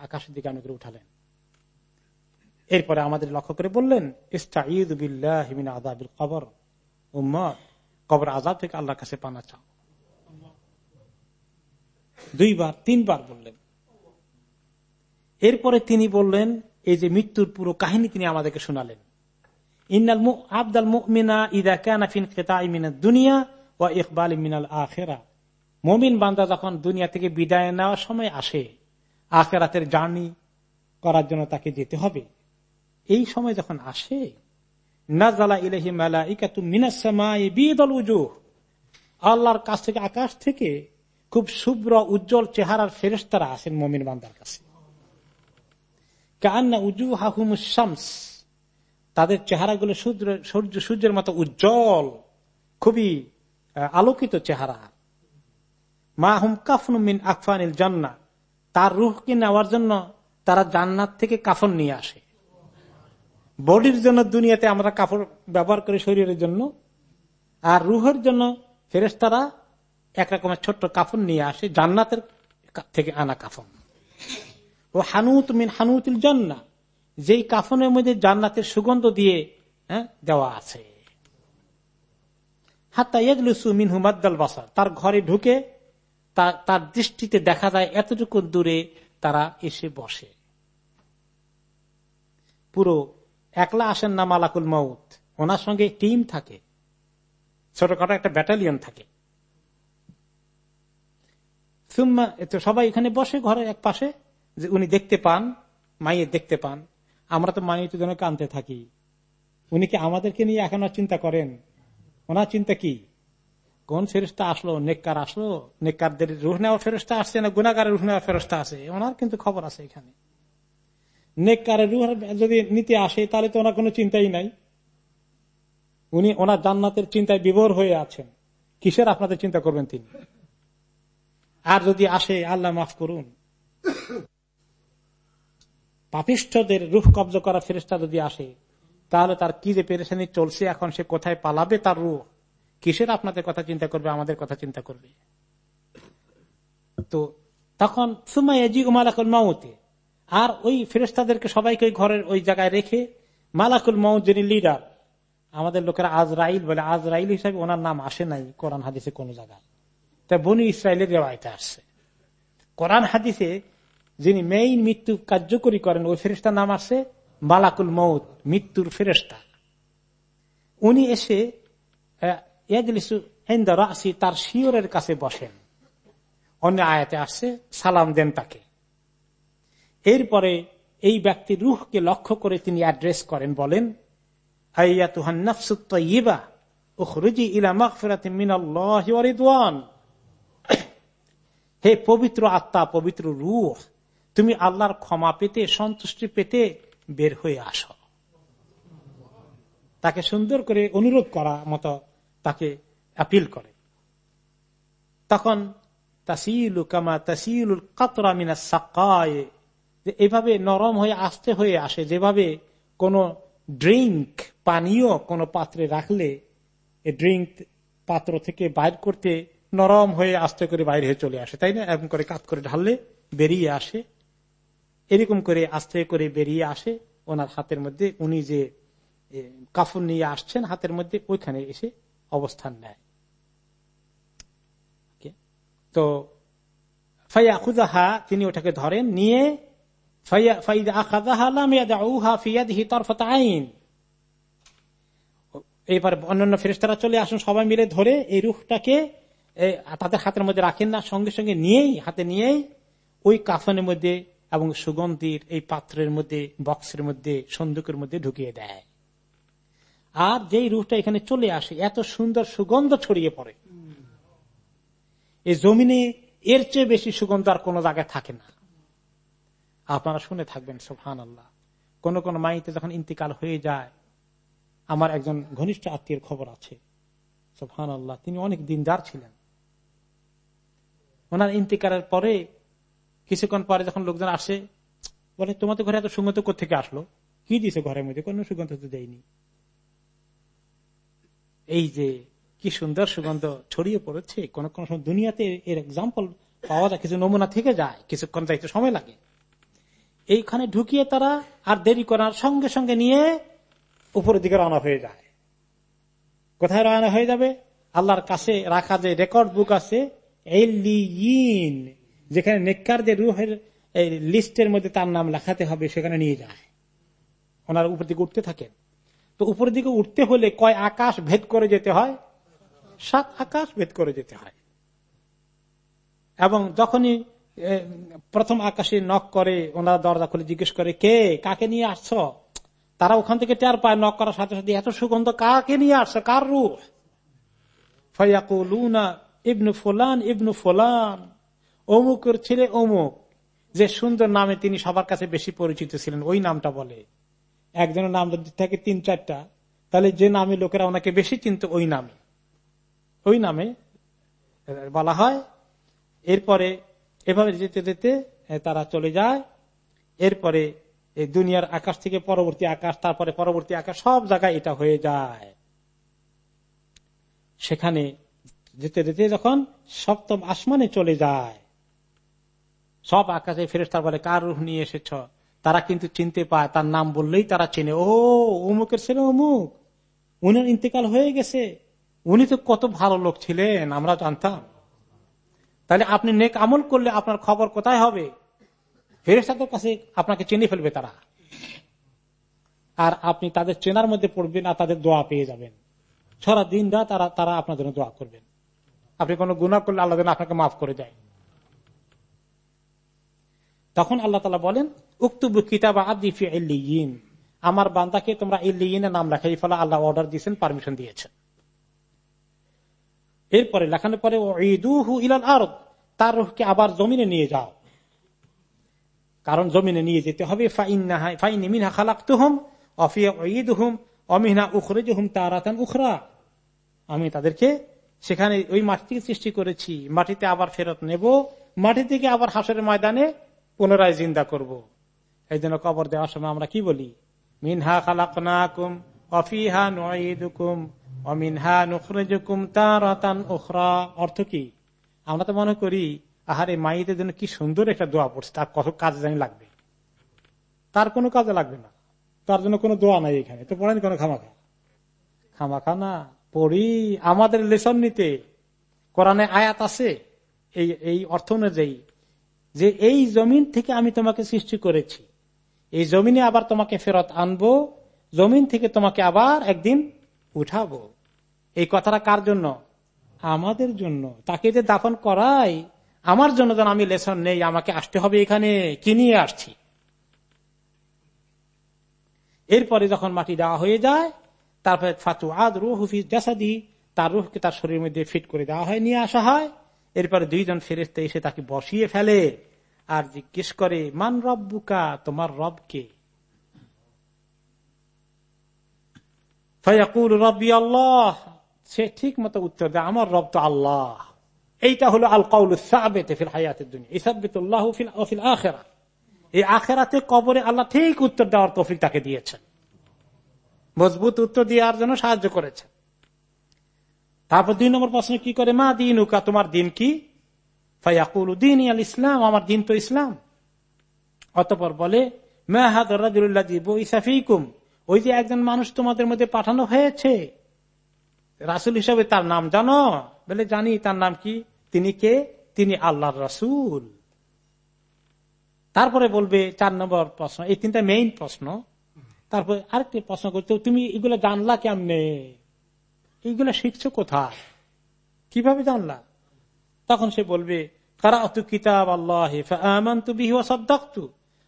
আকাশের দিকে আমি উঠালেন। এরপরে আমাদের লক্ষ্য করে বললেন কবর। কবর আজাদ থেকে আল্লাহর কাছে পানা চাও। দুইবার, তিনবার বললেন। এরপরে তিনি বললেন, এই যে মৃত্যুর পুরো কাহিনী তিনি আমাদেরকে শোনালেন। ইন্নাল আবদাল মুমিনা ইদা কানাফিন খেতাইমিনা দুনিয়া ও ইকবাল মিনাল আখেরা। মমিন বান্দা যখন দুনিয়া থেকে বিদায় নেওয়ার সময় আসে আখেরাতের জার্নি করার জন্য তাকে যেতে হবে। এই সময় যখন আসে নাজালা ইলাহি মেলা ইকাতু মিনাসমা আল্লাহর কাছ থেকে, আকাশ থেকে খুব শুভ্র, উজ্জ্বল চেহারার ফেরেস্তারা আসেন মমিন বান্দার কাছে। কান্না উজু হাহুম তাদের চেহারাগুলো সূর্য সূর্যের মতো উজ্জ্বল, খুবই আলোকিত চেহারা। মা হুম কাফন মিন আকফানিল জান্না তার রুহকে নেওয়ার জন্য তারা জান্নাত থেকে কাফন নিয়ে আসে। বডির জন্য দুনিয়াতে আমরা কাপড় ব্যবহার করি শরীরের জন্য আর রুহের জন্য ফেরেস্তারা এক রকমের ছোট্ট কাফন নিয়ে আসে জান্নাতের থেকে আনা কাফন। ও হানুত মিন হানুতুল জন্না যেই কাফনের মধ্যে জান্নাতের সুগন্ধ দিয়ে হ্যাঁ, দেওয়া আছে। হাত্তা ইয়জলুসু মিন হুমাদ্দাল বাসার তার ঘরে ঢুকে তার দৃষ্টিতে দেখা যায় এতটুকু দূরে তারা এসে বসে। পুরো একলা আসেন না মালাকুল মৌত ওনার সঙ্গে টিম থাকে। ছোটখাটো একটা ব্যাটালিয়ন থাকে। সবাই এখানে বসে ঘরে এক পাশে যে উনি দেখতে পান, মাইয়ের দেখতে পান। আমরা তো মাইয়ের জন্য কানতে থাকি। উনি কি আমাদেরকে নিয়ে এখন চিন্তা করেন? ওনার চিন্তা কি? কোন ফেরস্তা আসলো? নেককার আসলো? নেককারদের রুহ নেওয়া ফেরস্তা আসছে না গুনাগারের রুহ নেওয়া ফেরস্তা আছে ওনার কিন্তু খবর আছে এখানে। নেককারের রুহ যদি নিতে আসে, তাহলে তো ওনার কোনো চিন্তাই নাই। উনি ওনার জান্নাতের চিন্তায় বিভোর হয়ে আছেন। কিসের আপনাদের চিন্তা করবেন তিনি? আর যদি আসে, আল্লাহ মাফ করুন। পাপিষ্ঠদের রুহ কব্জ করা ফেরেস্তা যদি আসে, তাহলে তার কি যে পেরেশানি চলছে, এখন সে কোথায় পালাবে তার রুহ? কিসের আপনাদের কথা চিন্তা করবে, আমাদের কথা চিন্তা করবে? তো তখন সুমাইজি উমালাকুল মাউতে আর ওই ফেরেস্তাদেরকে সবাইকে ঘরের ওই জায়গায় রেখে, মালাকুল মাউত যিনি লিডার আমাদের লোকেরা আজরাইল বলে, আজরাইল হিসাবে ওনার নাম আসে নাই কোরআন হাদিসে কোন জায়গায়। তা বনি ইসরায়েলের রেওয়ায়তে আসছে। কোরআন হাদিসে যিনি মেইন মৃত্যু কার্যকরী করেন, ওই ফেরেস্তার নাম আসছে মালাকুল মৌত মৃত্যুর ফেরেস্তা উনি এসে তার শিওরের কাছে বসেন। অন্য আয়াতে আসছে, সালাম দেন তাকে। এরপরে এই ব্যক্তির রুহকে লক্ষ্য করে তিনি অ্যাড্রেস করেন, বলেন হে পবিত্র আত্মা, পবিত্র রুহ, তুমি আল্লাহর ক্ষমা পেতে, সন্তুষ্টি পেতে বের হয়ে আস। তাকে সুন্দর করে অনুরোধ করা মতো তাকে আপিল করে। তখন তাসিলু কামা তাসিলুল কাতরা মিনা সাকায় এভাবে নরম হয়ে আসতে হয়ে আসে, যেভাবে কোন ড্রিঙ্ক, পানীয় কোন পাত্রে রাখলে এই ড্রিঙ্ক পাত্র থেকে বাইর করতে নরম হয়ে আস্তে করে বাইরে হয়ে চলে আসে, তাই না? এরকম করে কাত করে ঢাললে বেরিয়ে আসে। এরকম করে আস্তে করে বেরিয়ে আসে, ওনার হাতের মধ্যে, উনি যে কাফুন নিয়ে আসছেন হাতের মধ্যে, ওইখানে এসে অবস্থান নেয়। তো ফাইয়া খুদাহা তিনি ওটাকে ধরেন, নিয়ে এইবার অন্যান্য ফেরেস্তারা চলে আসুন সবাই মিলে ধরে, এই রুখটাকে তাদের হাতের মধ্যে রাখেন না, সঙ্গে সঙ্গে নিয়েই, হাতে নিয়েই, ওই কাফনের মধ্যে এবং সুগন্ধির এই পাত্রের মধ্যে, বক্সের মধ্যে, সন্দুকের মধ্যে ঢুকিয়ে দেয়। আর যেই রুহটা এখানে চলে আসে, এত সুন্দর সুগন্ধ ছড়িয়ে পড়ে। এই জমিনে এর চেয়ে বেশি সুগন্ধ আর কোন জায়গায় থাকে না। আপনারা শুনে থাকবেন সোফান আল্লাহ কোন কোন মাইতে যখন ইন্তিকাল হয়ে যায়, আমার একজন ঘনিষ্ঠ আত্মীয়ের খবর আছে। সোফান আল্লাহ তিনি অনেক দিনদার ছিলেন। ওনার ইন্তিকালের পরে, কিছুক্ষণ পরে যখন লোকজন আসে, বলে, তোমাদের ঘরে এত সুগন্ধ থেকে আসলো? কি দিছে ঘরের মধ্যে? কোন সুগন্ধ তো দেয়নি। এই যে কি সুন্দর সুগন্ধ ছড়িয়ে পড়েছে, কোন কোন সময় দুনিয়াতে এর এক্সাম্পল পাওয়া যায়, কিছু নমুনা থেকে যায়, কিছুক্ষণ যাইতে সময় লাগে। এইখানে ঢুকিয়ে তারা আর দেরি করার সঙ্গে সঙ্গে নিয়ে উপরের দিকে রওনা হয়ে যায়। কোথায় রওনা হয়ে যাবে? আল্লাহর কাছে রাখা যে রেকর্ড বুক আছে যেখানে নেককারদের রুহের লিস্টের মধ্যে তার নাম লেখাতে হবে, সেখানে নিয়ে যায়। ওনার উপর দিকে উঠতে থাকেন। তো উপরের দিকে উঠতে হলে কয় আকাশ ভেদ করে যেতে হয়? সাত আকাশ ভেদ করে যেতে হয়। এবং যখনই প্রথম আকাশে নক করে, ওনারা দরজা খুলে জিজ্ঞেস করে, কে? কাকে নিয়ে আসছ? তারা ওখান থেকে টের পায় নক করার সাথে সাথে, এত সুগন্ধ কাকে নিয়ে আসছো? কার রূপ? ফয়াকুলুনা ইবনু ফোলান ইবনু ফোলান। অমুকের ছেলে অমুক। যে সুন্দর নামে তিনি সবার কাছে বেশি পরিচিত ছিলেন। ওই নামটা বলে। একজনের নাম যদি থাকে তিন, চারটা, তাহলে যে নামে লোকেরা ওনাকে বেশি চিনত, ওই নামে। ওই নামে বলা হয়। এরপরে এভাবে যেতে যেতে তারা চলে যায়। এরপরে এই দুনিয়ার আকাশ থেকে পরবর্তী আকাশ, তারপরে পরবর্তী আকাশ, সব জায়গায় এটা হয়ে যায়। সেখানে যেতে যেতে যখন সপ্তম আসমানে চলে যায়। সব আকাশে ফেরেস তারপরে কার রুহ নিয়ে এসেছ? তারা কিন্তু চিনতে পায়, তার নাম বললেই তারা চিনে। ও, অমুকের ছেলে অমুক, উনার ইন্তেকাল হয়ে গেছে। উনি তো কত ভালো লোক ছিলেন, আমরা জানতাম। তাহলে আপনি নেক আমল করলে আপনার খবর কোথায় হবে? ফেরেস্তাদের কাছে আপনাকে চিনে ফেলবে তারা। আর আপনি তাদের চেনার মধ্যে পড়বেন আর তাদের দোয়া পেয়ে যাবেন। সারা দিন রাত তারা তারা আপনার জন্য দোয়া করবেন। আপনি কোন গুণা করলে আল্লাহ আপনাকে মাফ করে দেয়। তখন আল্লাহ তালা বলেন, উক্তুবু কিতাব ইন আমার বান্দাকে তোমরা ইল্লিনের নাম লেখা এই ফলে, আল্লাহ অর্ডার দিয়েছেন পারমিশন দিয়েছেন। এরপরে লেখানোর পরে ইলাল তার রুহকে আবার জমিনে নিয়ে যাও। কারণ জমিনে নিয়ে যেতে হবে আমি তাদেরকে সেখানে ওই মাটি থেকে সৃষ্টি করেছি, মাটিতে আবার ফেরত নেব, মাটি থেকে আবার হাসের ময়দানে পুনরায় জিন্দা করব। এই জন্য কবর দেওয়ার সময় আমরা কি বলি? মিনহা খালাকুম অফিহা অর্থ কি? আমরা তো মনে করি, আহারে মাইদের জন্য কি সুন্দর একটা দোয়া পড়ছে, তার কত কাজে জানি লাগবে। তার কোনো কাজে লাগবে না। তার জন্য কোনো দোয়া নাই এখানে। তো পড়েন কোনো খামাখা? খামাখা না, পড়ি আমাদের লেসন নিতে। কোরআনে আয়াত আছে, এই এই অর্থ অনুযায়ী যে এই জমিন থেকে আমি তোমাকে সৃষ্টি করেছি। এই জমিনে আবার তোমাকে ফেরত আনব, জমিন থেকে তোমাকে আবার একদিন উঠাবো। এই কথাটা কার জন্য? আমাদের জন্য। তাকে যে দাফন করাই, আমার জন্য যেন আমি লেসন নেই, আমাকে আসতে হবে এখানে, কি নিয়ে আসছি? এরপরে যখন মাটি দেওয়া হয়ে যায়, তারপরে ফাতু আদ রুহ হুফিজ জাসাদি, তার রুহকে তার শরীরের মধ্যে ফিট করে দেওয়া হয়, নিয়ে আসা হয়। এরপরে দুইজন ফেরেস্তে এসে তাকে বসিয়ে ফেলে আর জিজ্ঞেস করে, মান রব্বুকা, তোমার রবকে ফয়াকুল, রব্বি আল্লাহ। সে ঠিক মতো উত্তর দেয়, আমার রব তো আল্লাহ। এইটা হলো আল ফিল হায়াতের আখেরা। এই আখেরাতে কবরে আল্লাহ ঠিক উত্তর দেওয়ার তফিক তাকে দিয়েছেন। মজবুত উত্তর দেওয়ার জন্য সাহায্য করেছে তারপর দুই নম্বর প্রশ্ন কি করে? মা দিন উকা তোমার দিন কি? ফাইয়াকুল দিন আল ইসলাম, আমার দিন তো ইসলাম। অতপর বলে মেহাদুল্লাহিকুম ওই যে একজন মানুষ তোমাদের মধ্যে পাঠানো হয়েছে, রাসুল হিসাবে তার নাম জানো? বলে, জানি, তার নাম কি? তিনি কে? তিনি আল্লাহর রাসুল। তারপরে বলবে, চার নম্বর প্রশ্ন, এই তিনটা মেইন প্রশ্ন। তারপরে আরেকটি প্রশ্ন করতে তুমি এগুলো জানলা কেমনে? এইগুলো শিখছো কোথায়? কীভাবে জানলা? তখন সে বলবে কারা অত কিতাব আল্লাহ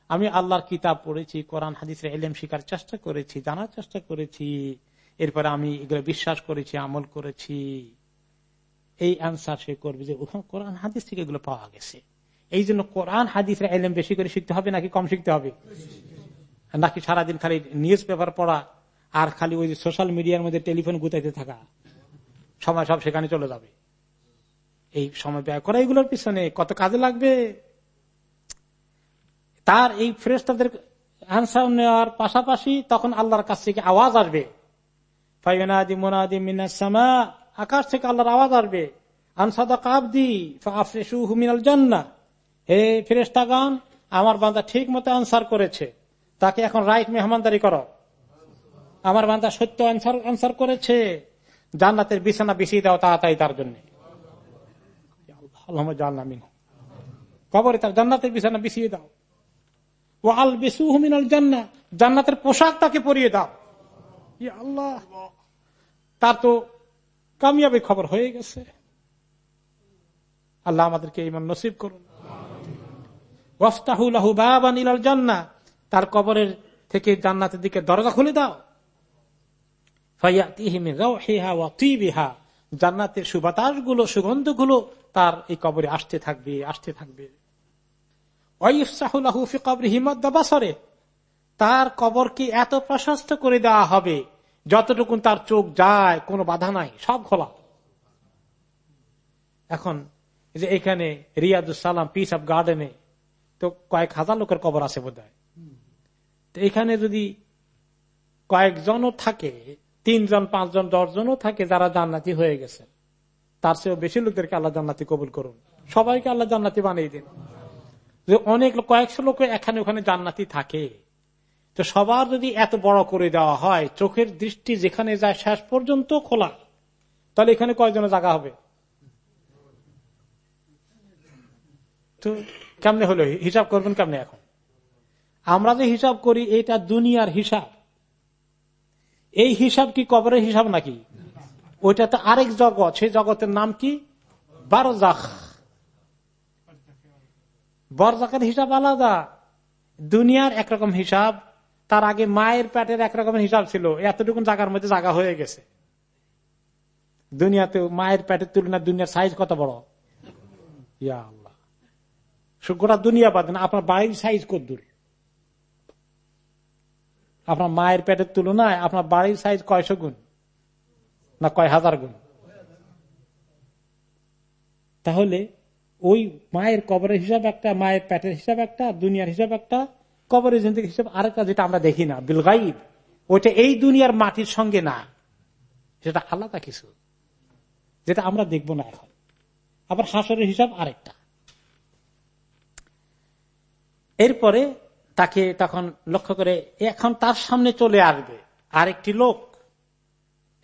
আমি আল্লাহর কিতাব পড়েছি, কোরআন, হাদিসের এলেম শিকার চেষ্টা করেছি, জানার চেষ্টা করেছি। এরপরে আমি এগুলো বিশ্বাস করেছি, আমল করেছি। এই অ্যান্সার সে করবে যে ওখানে কোরআন, হাদিস থেকে এগুলো পাওয়া গেছে। এই জন্য কোরআন, হাদিসের এলেম বেশি করে শিখতে হবে নাকি কম শিখতে হবে? নাকি সারাদিন খালি নিউজ পেপার পড়া আর খালি ওই সোশ্যাল মিডিয়ার মধ্যে টেলিফোন গুতাইতে থাকা। সময় সব সেখানে চলে যাবে। এই সময় ব্যয় করা এগুলোর পিছনে কত কাজে লাগবে? তার এই ফ্রেস্তাদের আনসার নেওয়ার পাশাপাশি তখন আল্লাহর কাছ থেকে আওয়াজ আসবে। আকাশ থেকে আল্লাহর আওয়াজ আসবে। আনসাদা মিনাল হে আমার বান্দা ঠিক মতো আনসার করেছে। তাকে এখন রাইট মেহমানদারি করো। আমার বান্দা সত্য আনসার করেছে। জান্নাতের বিছানা বিছিয়ে দাও তাড়াতাড়ি তার জন্য। কবরে তার জান্নাতের বিছানা বিছিয়ে দাও। ও আল বেসুহমিনাল জান্না, জান্নাতের পোশাক তাকে পরিয়ে দাও। আল্লাহ। তার তো কামিয়াবি খবর হয়ে গেছে। আল্লাহ আমাদেরকে ইমান নসিব করুন। ওয়াফতাহুল্লাহু বাবান ইলাল জান্না, তার কবরের থেকে জান্নাতের দিকে দরজা খুলে দাও। জান্নাতের সুবাতাসগুলো সুগন্ধগুলো তার এই কবরে আসতে থাকবে আসতে থাকবে। তার কবরকে এত প্রশস্ত করে দেওয়া হবে যতটুকুন তার চোখ যায়, কোনো বাধা নাই, সব খোলা। এখন যে এখানে রিয়াদুসালাম পিস অফ গার্ডেনে তো কয়েক হাজার লোকের কবর আছে বোধ তো এখানে যদি কয়েকজনও থাকে তিনজন, পাঁচজন, দশজনও থাকে যারা জান্নাতি হয়ে গেছে। তার চেয়েও বেশি লোকদেরকে আল্লাহ জান্নাতি কবুল করুন। সবাইকে আল্লাহ জান্নাতি বানিয়ে দিন। যে অনেক কয়েকশো লোক এখানে ওখানে জান্নাতি থাকে। তো সবার যদি এত বড় করে দেওয়া হয়, চোখের দৃষ্টি যেখানে যায় শেষ পর্যন্ত খোলা। তাহলে এখানে কয়জনের জায়গা হবে? তো কেমনে হলো? হিসাব করবেন কেমনে এখন? আমরা যে হিসাব করি, এটা দুনিয়ার হিসাব। এই হিসাব কি কবরের হিসাব নাকি? ওইটা তো আরেক জগৎ, সেই জগতের নাম কি? বারজাখ। বরজাকের হিসাব আলাদা। দুনিয়ার একরকম হিসাব, তার আগে মায়ের প্যাটের একরকম হিসাব ছিল। এতটুকু জায়গার মধ্যে জায়গা হয়ে গেছে। দুনিয়াতে মায়ের প্যাটের তুলনায় দুনিয়ার সাইজ কত বড়? ইয়া আল্লাহ। গোটা দুনিয়া বাদ না, আপনার বাড়ির সাইজ কত দূর আপনার মায়ের পেটের তুলনায় আপনার বাড়ির সাইজ কয়শো গুণ? না কয় হাজার গুণ? তাহলে ওই মায়ের কবরের হিসাব একটা, মায়ের পেটের হিসাব একটা, দুনিয়ার হিসাব একটা, কবরের জিন্দিগি হিসাব আরেকটা যেটা আমরা দেখি না। বিলগাইব ওইটা এই দুনিয়ার মাটির সঙ্গে না। সেটা আলাদা কিছু। যেটা আমরা দেখব না এখন। আবার হাসরের হিসাব আরেকটা। এরপরে তাকে তখন লক্ষ্য করে এখন তার সামনে চলে আসবে। আরেকটি লোক।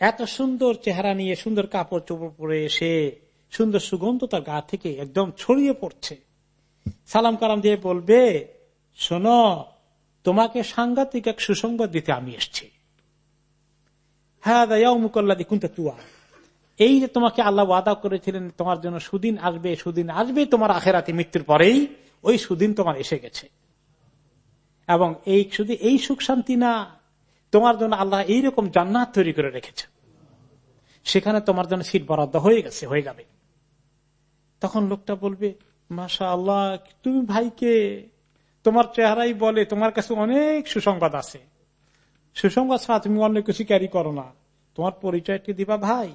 এত সুন্দর চেহারা নিয়ে, সুন্দর কাপড় চোপড় পরে এসে সুন্দর সুগন্ধ তার গা থেকে একদম ছড়িয়ে পড়ছে। সালাম কালাম দিয়ে বলবে, শোনো, তোমাকে সাংঘাতিক এক সুসংবাদ দিতে আমি এসছি। হ্যাঁ এই যে তোমাকে আল্লাহ ওয়াদা করেছিলেন, তোমার জন্য সুদিন আসবে সুদিন আসবে, তোমার আখেরাতে মৃত্যুর পরেই ওই সুদিন তোমার এসে গেছে। এবং এই শুধু এই সুখ শান্তি না, তোমার জন্য আল্লাহ এইরকম জান্নাত তৈরি করে রেখেছে সেখানে তোমার জন্য সিট বরাদ্দ হয়ে গেছে, হয়ে যাবে। তখন লোকটা বলবে মাসা আল্লাহ তুমি ভাইকে তোমার চেহারাই বলে, তোমার কাছে অনেক সুসংবাদ আছে। সুসংবাদ ছাড়া তুমি অন্য কিছু ক্যারি করো না। তোমার পরিচয়টি দিবা ভাই।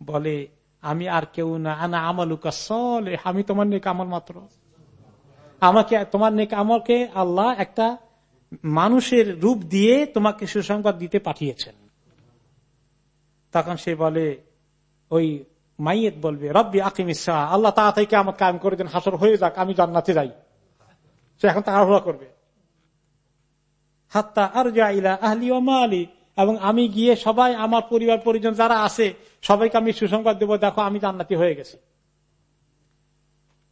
বলে, আমি আর কেউ না, আনা আমালুকা সলে আমি তোমার নেক আমল মাত্র। আমাকে, তোমার নেক আমলকে আল্লাহ একটা মানুষের রূপ দিয়ে তোমাকে সুসংবাদ দিতে পাঠিয়েছেন। তখন সে বলে, ওই মাইয়েত বলবে, রব্বি আকিম ইসা আল্লাহ তাড়াতাড়ি আমাকে কায়েম করে দেন, হাসর হয়ে যাক, আমি জান্নাতে যাই। সে এখন তাড়াহুড়া করবে। হাত্তা আর ইলা আহলি ও মালি, এবং আমি গিয়ে সবাই, আমার পরিবার, পরিজন যারা আছে, সবাইকে আমি সুসংবাদ দেবো, দেখো আমি জান্নাতি হয়ে গেছি।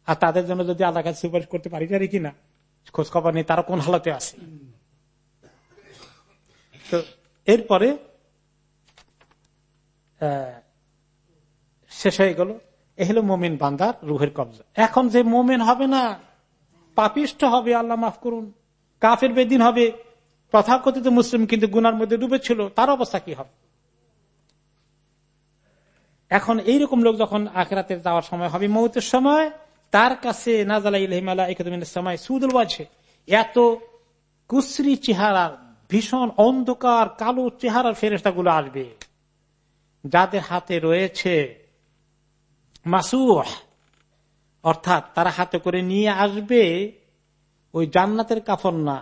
আর তাদের জন্য যদি আল্লাহ কাছে সুপারিশ করতে পারি পারি কিনা? খোঁজ খবর নেই তারা কোন হালতে আছে? তো এরপরে শেষ হয়ে গেল। এ হলো মোমিন বান্দার রুহের কবজা। এখন যে মোমেন হবে না, পাপিষ্ট হবে, আল্লাহ মাফ করুন। কাফের বেদিন হবে। তথাকথিত মুসলিম কিন্তু গুনার মধ্যে ডুবেছিল তার অবস্থা কি হবে? এখন এইরকম লোক যখন আখরাতে যাওয়ার সময় হবে, মৌতের সময় তার কাছে এত কুশ্রী চেহারার ভীষণ অন্ধকার, কালো চেহারার ফেরেস্তা গুলো আসবে। যাদের হাতে রয়েছে মাসুহ, অর্থাৎ তারা হাতে করে নিয়ে আসবে, ওই জান্নাতের কাফন না।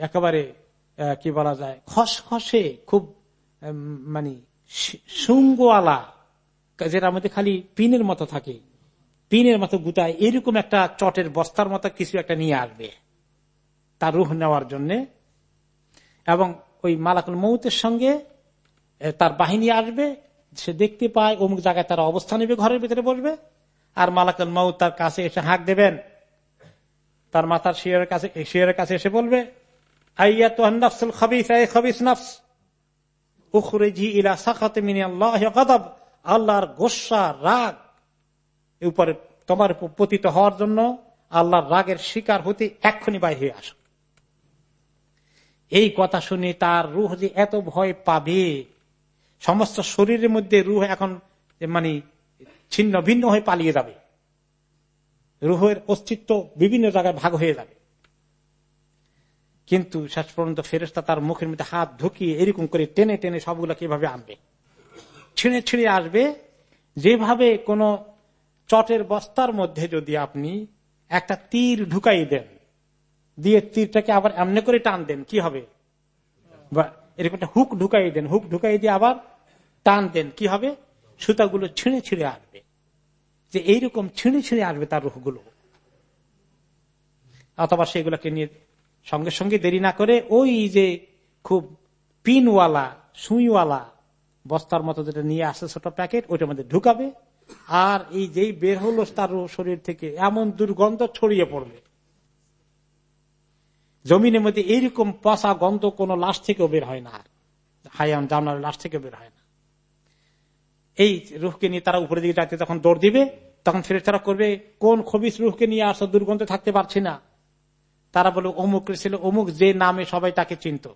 একেবারে কি বলা যায়, খসখসে, খুব মানে শুঙ্গওয়ালা যেটা মধ্যে খালি পিনের মতো থাকে। পিনের মতো গুটায় এরকম একটা চটের বস্তার মতো কিছু একটা নিয়ে আসবে। তার রুহ নেওয়ার জন্য। এবং ওই মালাকুল মৌতের সঙ্গে তার বাহিনী আসবে, সে দেখতে পায়, অমুক জায়গায় তারা অবস্থান নেবে, ঘরের ভিতরে বসবে, আর মালাকুল মৌ তার কাছে এসে হাঁক দেবেন। তার মাথার শিয়রের কাছে শিয়রের কাছে এসে বলবে তো খবিস খবিস ইলা সাখাতে আল্লাহ আল্লাহর গোসা রাগ উপরে তোমার পতিত হওয়ার জন্য আল্লাহর রাগের শিকার হতে এক্ষুনি বাইর হয়ে আস। এই কথা শুনে তার রুহ যে এত ভয় পাবে, সমস্ত শরীরের মধ্যে রুহ এখন মানে ছিন্ন ভিন্ন হয়ে পালিয়ে যাবে। রুহের অস্তিত্ব বিভিন্ন জায়গায় ভাগ হয়ে যাবে। কিন্তু শেষ পর্যন্ত ফেরেস্তা তার মুখের মধ্যে হাত ঢুকিয়ে এরকম করে টেনে টেনে সবগুলো কীভাবে আনবে। ছিঁড়ে ছিঁড়ে আসবে। যেভাবে কোন চটের বস্তার মধ্যে যদি আপনি একটা তীর ঢুকাই দেন, দিয়ে তীরটাকে আবার এমনি করে টান দেন, কি হবে? এরকম একটা হুক ঢুকাই দেন, হুক ঢুকাই দিয়ে আবার টান দেন, কি হবে? সুতাগুলো ছিঁড়ে ছিঁড়ে আসবে। যে এইরকম ছিঁড়ে ছিঁড়ে আসবে তার রুহগুলো অথবা সেগুলোকে নিয়ে সঙ্গে সঙ্গে দেরি না করে ওই যে খুব পিনওয়ালা, সুইওয়ালা বস্তার মতো যেটা নিয়ে আসে ছোট প্যাকেট, ওইটার মধ্যে ঢুকাবে। আর এই যেই বের হলো তার শরীর থেকে, এমন দুর্গন্ধ ছড়িয়ে পড়বে। জমিনের মধ্যে এইরকম পচা গন্ধ কোন লাশ থেকেও বের হয় না হায়ান জানার লাশ থেকে বের হয় না। এই রুহকে নিয়ে তারা উপরে দিকে ডাকতে তখন দৌড় দিবে, তখন ফেরে তারা করবে, কোন খবিস রুহকে নিয়ে আসো দুর্গন্ধে থাকতে পারছি না। তারা বলে, অমুক ছিল অমুক, যে নামে সবাই তাকে চিনত।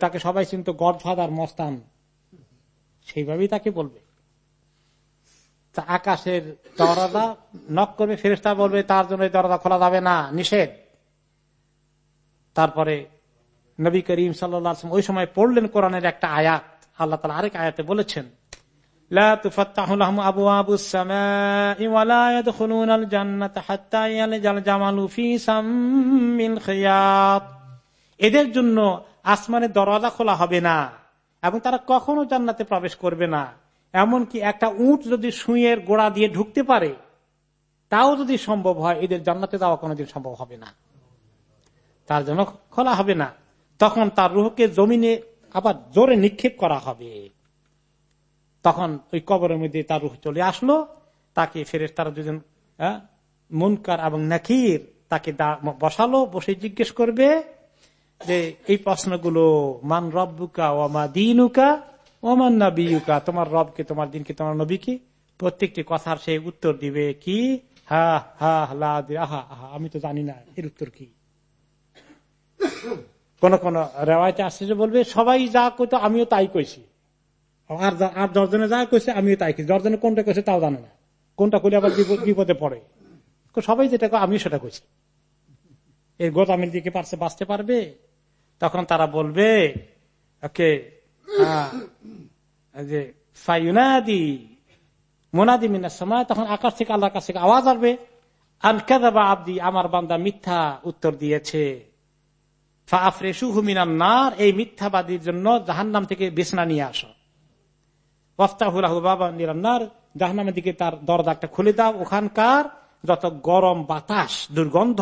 তাকে সবাই চিনত, গডফাদার, মস্তান, সেইভাবেই তাকে বলবে। আকাশের দরজা নক করবে ফেরেস্তা বলবে, তার জন্য দরজা খোলা যাবে না, নিষেধ। তারপরে নবী করিম সাল্লাম ওই সময় পড়লেন কোরআনের একটা আয়াত। আল্লাহ তালা আরেক আয়াতে বলেছেন এদের জন্য আসমানের দরজা খোলা হবে না, এবং তারা কখনো জান্নাতে প্রবেশ করবে না। এমনকি একটা উঁট যদি সুইয়ের গোড়া দিয়ে ঢুকতে পারে, তাও যদি সম্ভব হয়, এদের জান্নাতে যাওয়া কোনোদিন সম্ভব হবে না। তার জন্য খোলা হবে না। তখন তার রুহকে জমিনে আবার জোরে নিক্ষেপ করা হবে। তখন ওই কবরের মধ্যে তার রুহ চলে আসলো। তাকে ফেরে তারা দুজন মুনকার এবং নাকির তাকে বসালো, বসে জিজ্ঞেস করবে যে, এই প্রশ্নগুলো, মান রব্বুকা মা দিনুকা ওমান নবীকা তোমার রবকে, তোমার দিনকে, তোমার নবীকে, প্রত্যেকটি কথার সে উত্তর দিবে কি? হা হা আহা আহা, আমি তো জানি না, এর উত্তর কি? কোন কোন রেওয়ায়তে আসছে যে বলবে, সবাই যা কইতো আমিও তাই কইছি। আর আর দশজনে যা কইছে আমিও তাই কইছি। দশজনে কোনটা কইছে তাও জানে না। কোনটা করলে আবার বিপদে পড়ে। সবাই যেটা আমিও সেটা কইছি। এই গোদামের দিকে পারছে, বাঁচতে পারবে। তখন তারা বলবে, ওকে যে মোনাদি মিনার সময়, তখন আকাশ থেকে আল্লাহর আওয়াজ আসবে। আব্দি, আমার বান্দা মিথ্যা উত্তর দিয়েছে। নার, এই মিথ্যাবাদীর জন্য জাহান নাম থেকে বিছনা নিয়ে আসো। ওফতাহুল বাবা নিরান্নার জাহান্নামের দিকে তার দরদাটা খুলে দাও। ওখানকার যত গরম বাতাস, দুর্গন্ধ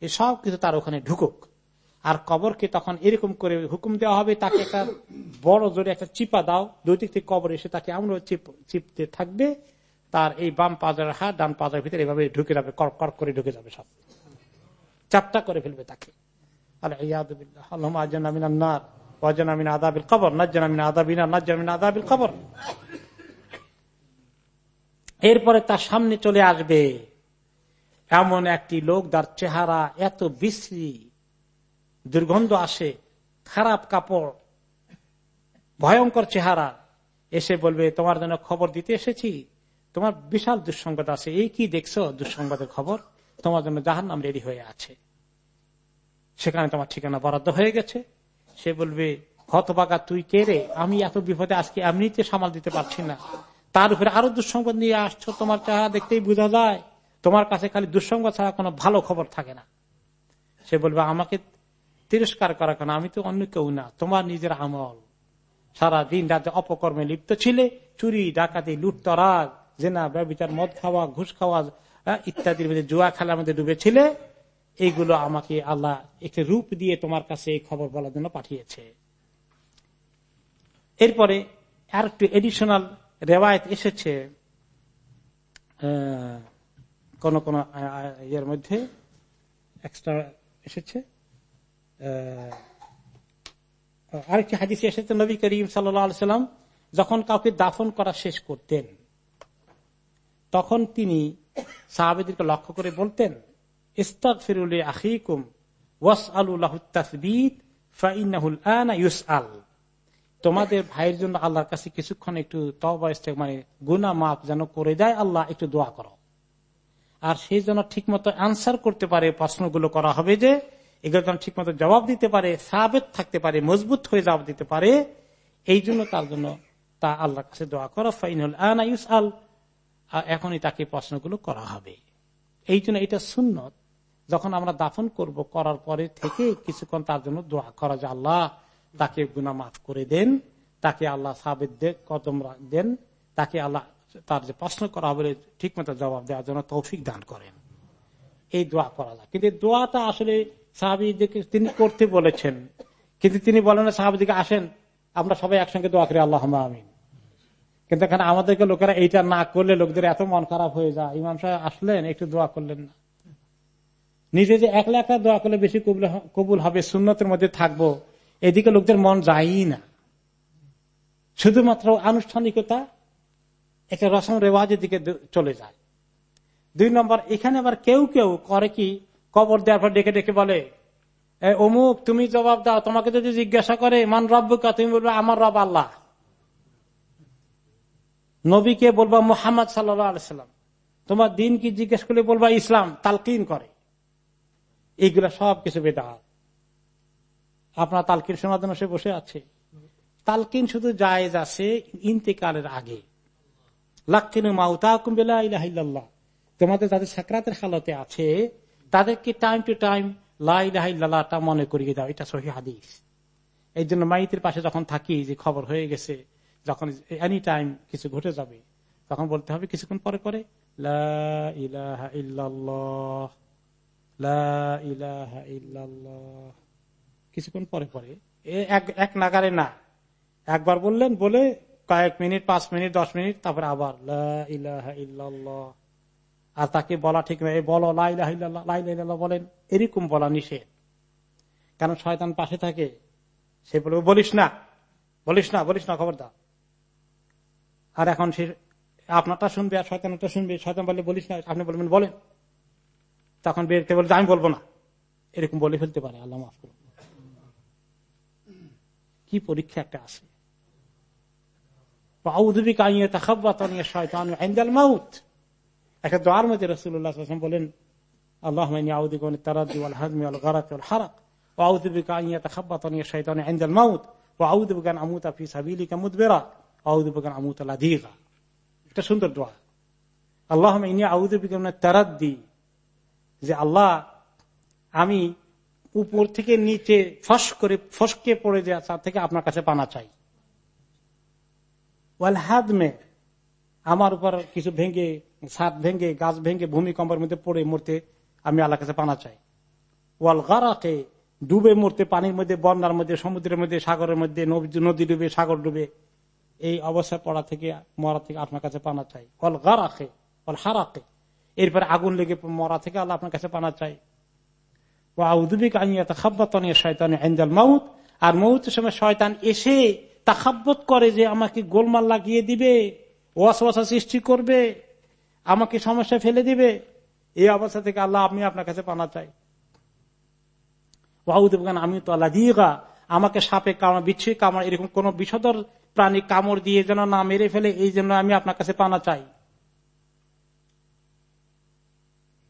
এসব কিছু তার ওখানে ঢুকুক। আর কবরকে তখন এরকম করে হুকুম দেওয়া হবে, তাকে একটা বড় জোরে একটা চিপা দাও, দুই দিক থেকে কবর এসে তাকে এমন চিপতে থাকবে, তার এই বাম পাজার হাত, ডান পাজার ভিতরে এভাবে ঢুকে যাবে কড় করে ঢুকে যাবে সব। চাপটা করে ফেলবে তাকে। এরপরে তার সামনে চলে আসবে, এমন একটি লোক তার চেহারা এত বিশ্রী দুর্গন্ধ আসে, খারাপ কাপড়, ভয়ঙ্কর চেহারা। এসে বলবে, তোমার জন্য খবর দিতে এসেছি। তোমার বিশাল দুঃসংবাদ আছে। এই কি দেখছ দুঃসংবাদের খবর? তোমার জন্য জাহান নাম রেডি হয়ে আছে। সেখানে তোমার ঠিকানা বরাদ্দ হয়ে গেছে। সে বলবে, হতবাগা, তুই কে রে? আমি এত বিপদে আজকে এমনিতে সামাল দিতে পারছি না। তার উপরে আরও দুঃসংবাদ নিয়ে আসছো। তোমার চেহারা দেখতেই বোঝা যায়। তোমার কাছে খালি দুঃসংবাদ ছাড়া কোনো ভালো খবর থাকে না। সে বলবে, আমাকে তিরস্কার করা কেন আমি তো অন্য কেউ না, তোমার নিজের আমল। সারা দিন রাতে অপকর্মে লিপ্ত ছিলে, চুরি, ডাকাতি লুটতরাজ জেনা, ব্যবচার, মদ খাওয়া, ঘুষ খাওয়া ইত্যাদির মধ্যে জুয়া খেলার মধ্যে ডুবেছিলে। এইগুলো আমাকে আল্লাহ একটি রূপ দিয়ে তোমার কাছে এই খবর বলার জন্য পাঠিয়েছে। এরপরে আর একটু এডিশনাল রেওয়ায়ত এসেছে কোন কোন ইয়ের মধ্যে এক্সট্রা এসেছে। আরেকটি হাদিসে এসেছে, নবী করিম সাল্লাম যখন কাউকে দাফন করা শেষ করতেন, তখন তিনি সাহাবেদেরকে লক্ষ্য করে বলতেন ইস্তাক ফিরুল আখিকুম ওয়াস আলুল্লাহ ফাইনাহুল আনা ইউস আল তোমাদের ভাইয়ের জন্য আল্লাহর কাছে কিছুক্ষণ একটু মানে গুনা মাপ যেন করে দেয়, আল্লাহ একটু দোয়া করো। আর সেই জন্য ঠিক মতো আনসার করতে পারে, প্রশ্নগুলো করা হবে যে এগুলো যেন ঠিক মতো জবাব দিতে পারে, সাবেত থাকতে পারে, মজবুত হয়ে জবাব দিতে পারে, এই জন্য তার জন্য তা আল্লাহর কাছে দোয়া করো ফাইনুল আনা ইউস আল এখনই তাকে প্রশ্নগুলো করা হবে। এই জন্য এটা সুন্নত। যখন আমরা দাফন করব, করার পরে থেকে কিছুক্ষণ তার জন্য দোয়া করা যে আল্লাহ তাকে গুনা মাফ করে দেন, তাকে আল্লাহ সাবেদ কদম দেন, তাকে আল্লাহ তার যে প্রশ্ন করা হবে ঠিক মতো জবাব দেওয়ার জন্য তৌফিক দান করেন। এই দোয়া করা যায় কিন্তু দোয়াটা আসলে সাহাবিদিকে তিনি করতে বলেছেন। কিন্তু তিনি বলেন সাহাবিদিকে আসেন, আমরা সবাই একসঙ্গে দোয়া করি আল্লাহ আমিন। কিন্তু এখানে আমাদেরকে লোকেরা এইটা না করলে লোকদের এত মন খারাপ হয়ে যায়। ইমাম সাহেব আসলেন, একটু দোয়া করলেন না। নিজে যে একলা একলা দোয়া করলে বেশি কবুল হবে, সুন্নতের মধ্যে থাকব, এদিকে লোকদের মন যায়ই না। শুধুমাত্র আনুষ্ঠানিকতা, একটা রসম রেওয়াজের দিকে চলে যায়। দুই নম্বর, এখানে আবার কেউ কেউ করে কি কবর দেওয়ার পর ডেকে ডেকে বলে অমুক, তুমি জবাব দাও, তোমাকে যদি জিজ্ঞাসা করে, মান রব্বকা? তুমি বলবে, আমার রব আল্লাহ। নবীকে বলবা, মোহাম্মদ সাল্লাম। তোমার দিন কি জিজ্ঞেস করলে বলবা, ইসলাম, তালকিন করে। এইগুলা সব কিছু বেদা আপনার তালকিন জন্য সে বসে আছে। তালকিন শুধু জায়েজ আছে ইন্তেকালের আগে। লাক্কিন মাউতা তোমাদের যাদের সাকরাতের হালতে আছে তাদেরকে টাইম টু টাইম লাই লাইলাহিল্লাহটা মনে করিয়ে দাও। এটা সহি হাদিস। এই জন্য মাইতের পাশে যখন থাকি, যে খবর হয়ে গেছে, যখন এনি টাইম কিছু ঘটে যাবে, তখন বলতে হবে কিছুক্ষণ পরে পরে কিছুক্ষণ পরে পরে এক নাগারে না। একবার বললেন, বলে কয়েক মিনিট, পাঁচ মিনিট, দশ মিনিট, তারপরে আবার আর তাকে বলা ঠিক নয়। বলো লাইল্লাহ বলেন, এরকম বলা নিষেধ। কারণ শয়তান পাশে থাকে? সে বলবে, বলিস না বলিস না বলিস না খবর দাও আর এখন সে আপনারটা শুনবে, আর শয়তানটা শুনবে। শয়তান বললে, বলিস না, আপনি বলবেন, বলেন। তখন বেরতে বলতে আমি বলব না। এরকম বলে ফেলতে পারে, আল্লাহ মাফ করুন। কি পরীক্ষা একটা আছে। একটা দোয়ার মধ্যে রসুল্লাহ বলেন আল্লাহ তারাদ্দি, যে আল্লাহ, আমি উপর থেকে নিচে ফস করে, ফসকে পড়ে যাওয়া তার থেকে আপনার কাছে পানা চাই। ওয়াল হাদমে আমার উপর কিছু ভেঙে ছাদ ভেঙে, গাছ ভেঙে, ভূমিকম্পের মধ্যে পড়ে মরতে আমি আল্লাহ কাছে পানা চাই। ওয়াল গারাকে ডুবে মরতে, পানির মধ্যে, বন্যার মধ্যে, সমুদ্রের মধ্যে, সাগরের মধ্যে নদী ডুবে, সাগর ডুবে, এই অবস্থায় পড়া থেকে, মরা থেকে আপনার কাছে পানা চাই। অল গারাকে অল হারাকে, এরপরে আগুন লেগে মরা থেকে আল্লাহ আপনার কাছে পানা চাই। আর মৌতের সময় শয়তান এসে তাখাব্বত করে যে আমাকে গোলমাল লাগিয়ে দিবে। ওয়াসওয়াসা সৃষ্টি করবে, আমাকে সমস্যা ফেলে দিবে, এই অবস্থা থেকে আল্লাহ আমি আপনার কাছে পানা চাই। ওয়াউদ্দিন আমি তো আল্লাহ দিয়েগা আমাকে সাপে কামড় বিচ্ছুই কামড়, এরকম কোন বিষদর প্রাণী কামড় দিয়ে যেন না মেরে ফেলে, এই জন্য আমি আপনার কাছে পানা চাই।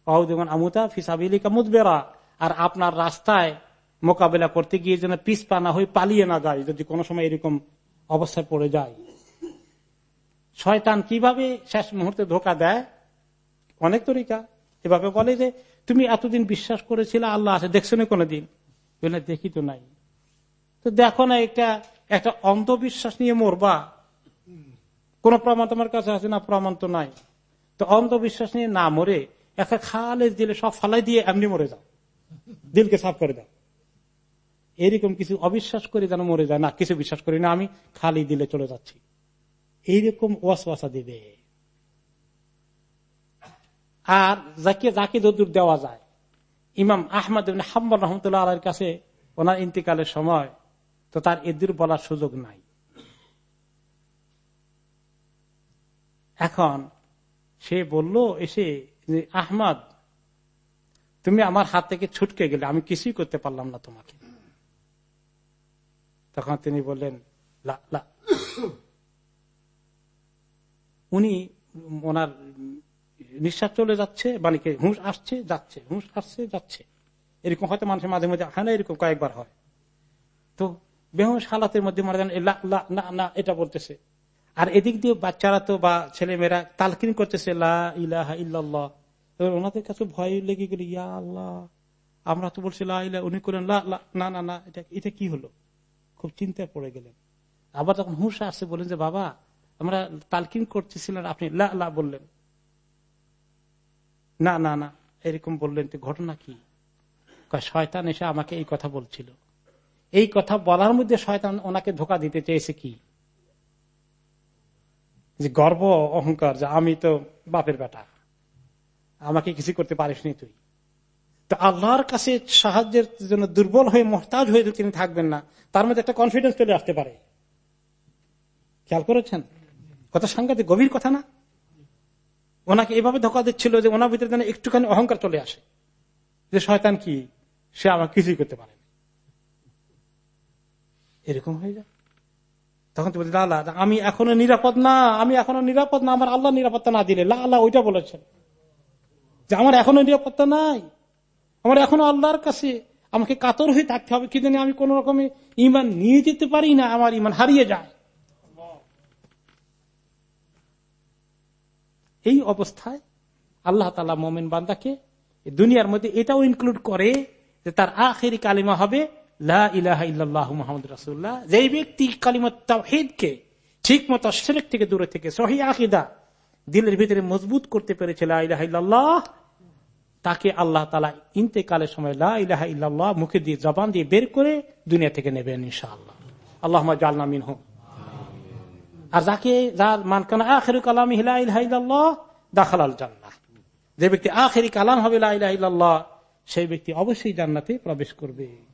ওয়াউদ্দিন আমুতা ফিসাবিলিকা মুদবেরা, আর আপনার রাস্তায় মোকাবেলা করতে গিয়ে যেন পিস পানা হয়ে পালিয়ে না যায়, যদি কোনো সময় এরকম অবস্থায় পড়ে যায়। শয়তান কীভাবে শেষ মুহূর্তে ধোকা দেয়? অনেক তরিকা। এভাবে বলে যে, তুমি এতদিন বিশ্বাস করেছিলে, আল্লাহ আছে, দেখছ না কোনোদিন? দেখি তো নাই। তো দেখো না একটা একটা অন্ধবিশ্বাস নিয়ে মরবা। কোন প্রমাণ তোমার কাছে আছে? না, প্রমাণ তো নাই। তো অন্ধবিশ্বাস নিয়ে না মরে একটা খালে দিলে সব ফালাই দিয়ে এমনি মরে যাও। দিলকে সাফ করে দাও। এরকম কিছু অবিশ্বাস করে যেন মরে যায়। না, কিছু বিশ্বাস করি না আমি, খালি দিলে চলে যাচ্ছি। এইরকম ওয়াসওয়াসা দিবে। আর যাকে যাকে যদুর দেওয়া যায়। ইমাম আহমদ হাম্মদ রহমতুল্লাহ আলের কাছে ওনার ইন্তিকালের সময় তো তার এদুর বলার সুযোগ নাই। এখন সে বলল এসে আহমদ, তুমি আমার হাত থেকে ছুটকে গেলে, আমি কিছুই করতে পারলাম না তোমাকে। তখন তিনি বললেন উনি ওনার নিঃশ্বাস চলে যাচ্ছে মানে হুঁশ আসছে, যাচ্ছে, হুঁশ আসছে, যাচ্ছে। এরকম হয়তো মানুষের মাঝে মাঝে হয় না, এরকম কয়েকবার হয়। তো বেহুশ হালাতের মধ্যে মারা যান না না, এটা বলতেছে। আর এদিক দিয়ে বাচ্চারা তো বা ছেলে মেয়েরা তালকিন করতেছে ওনাদের কাছে ভয় লেগে গেল, ইয়া আল্লাহ। আমরা তো বলছি লাহ উনি করলেন না না না, এটা এটা কি হলো? খুব চিন্তায় পড়ে গেলেন। আবার তখন হুঁশ আসছে বলেন যে, বাবা আমরা তালকিন করতেছিলেন আপনি লা বললেন। না না না, এরকম বললেন তো ঘটনা কি? শয়তান এসে আমাকে এই কথা বলছিল। এই কথা বলার মধ্যে শয়তান ওনাকে ধোকা দিতে চেয়েছে কি? যে গর্ব, অহংকার, যে আমি তো বাপের বেটা। আমাকে কিছু করতে পারিস নি তুই। তো আল্লাহর কাছে সাহায্যের জন্য দুর্বল হয়ে, মহতাজ হয়ে তিনি থাকবেন না, তার মধ্যে একটা কনফিডেন্স চলে আসতে পারে। খেয়াল করেছেন? কত সাংঘাতিক, গভীর কথা না? ওনাকে এভাবে ধোকা দিচ্ছিল যে ওনার ভিতরে যেন একটুখানি অহংকার চলে আসে। যে শয়তান কি? সে আমার কিছুই করতে পারে এরকম হয়ে যায়। তখন তো বলছি, লালা, আমি এখনও নিরাপদ না, আমি এখনও নিরাপদ না, আমার আল্লাহ নিরাপত্তা না দিলে। লালা, ওইটা বলেছেন। যে আমার এখনও নিরাপত্তা নাই। আমার এখনও আল্লাহর কাছে আমাকে কাতর হয়ে থাকতে হবে। কি জানি আমি কোন রকমে ইমান নিয়ে যেতে পারি না, আমার ইমান হারিয়ে যায়। এই অবস্থায় আল্লাহ তালা মোমেন বান্দাকে দুনিয়ার মধ্যে এটাও ইনক্লুড করে যে তার আখেরি কালিমা হবে রাসুল্লাহ ব্যক্তি ঠিক মতো থেকে দূরে থেকে সহি দিলের ভিতরে মজবুত করতে পেরেছে তাকে আল্লাহ তালা ইন্তেকালের সময় লাহ মুখে দিয়ে জবান দিয়ে বের করে দুনিয়া থেকে নেবেন ইনশাআল্লাহ। আল্লাহ জালনা মিন হোক আর যাকে, যার মানকানা আখের কালাম দাখালাল জান্নাহ। যে ব্যক্তি আখেরি কালাম হবে লাইল সেই ব্যক্তি অবশ্যই জান্নাতে প্রবেশ করবে।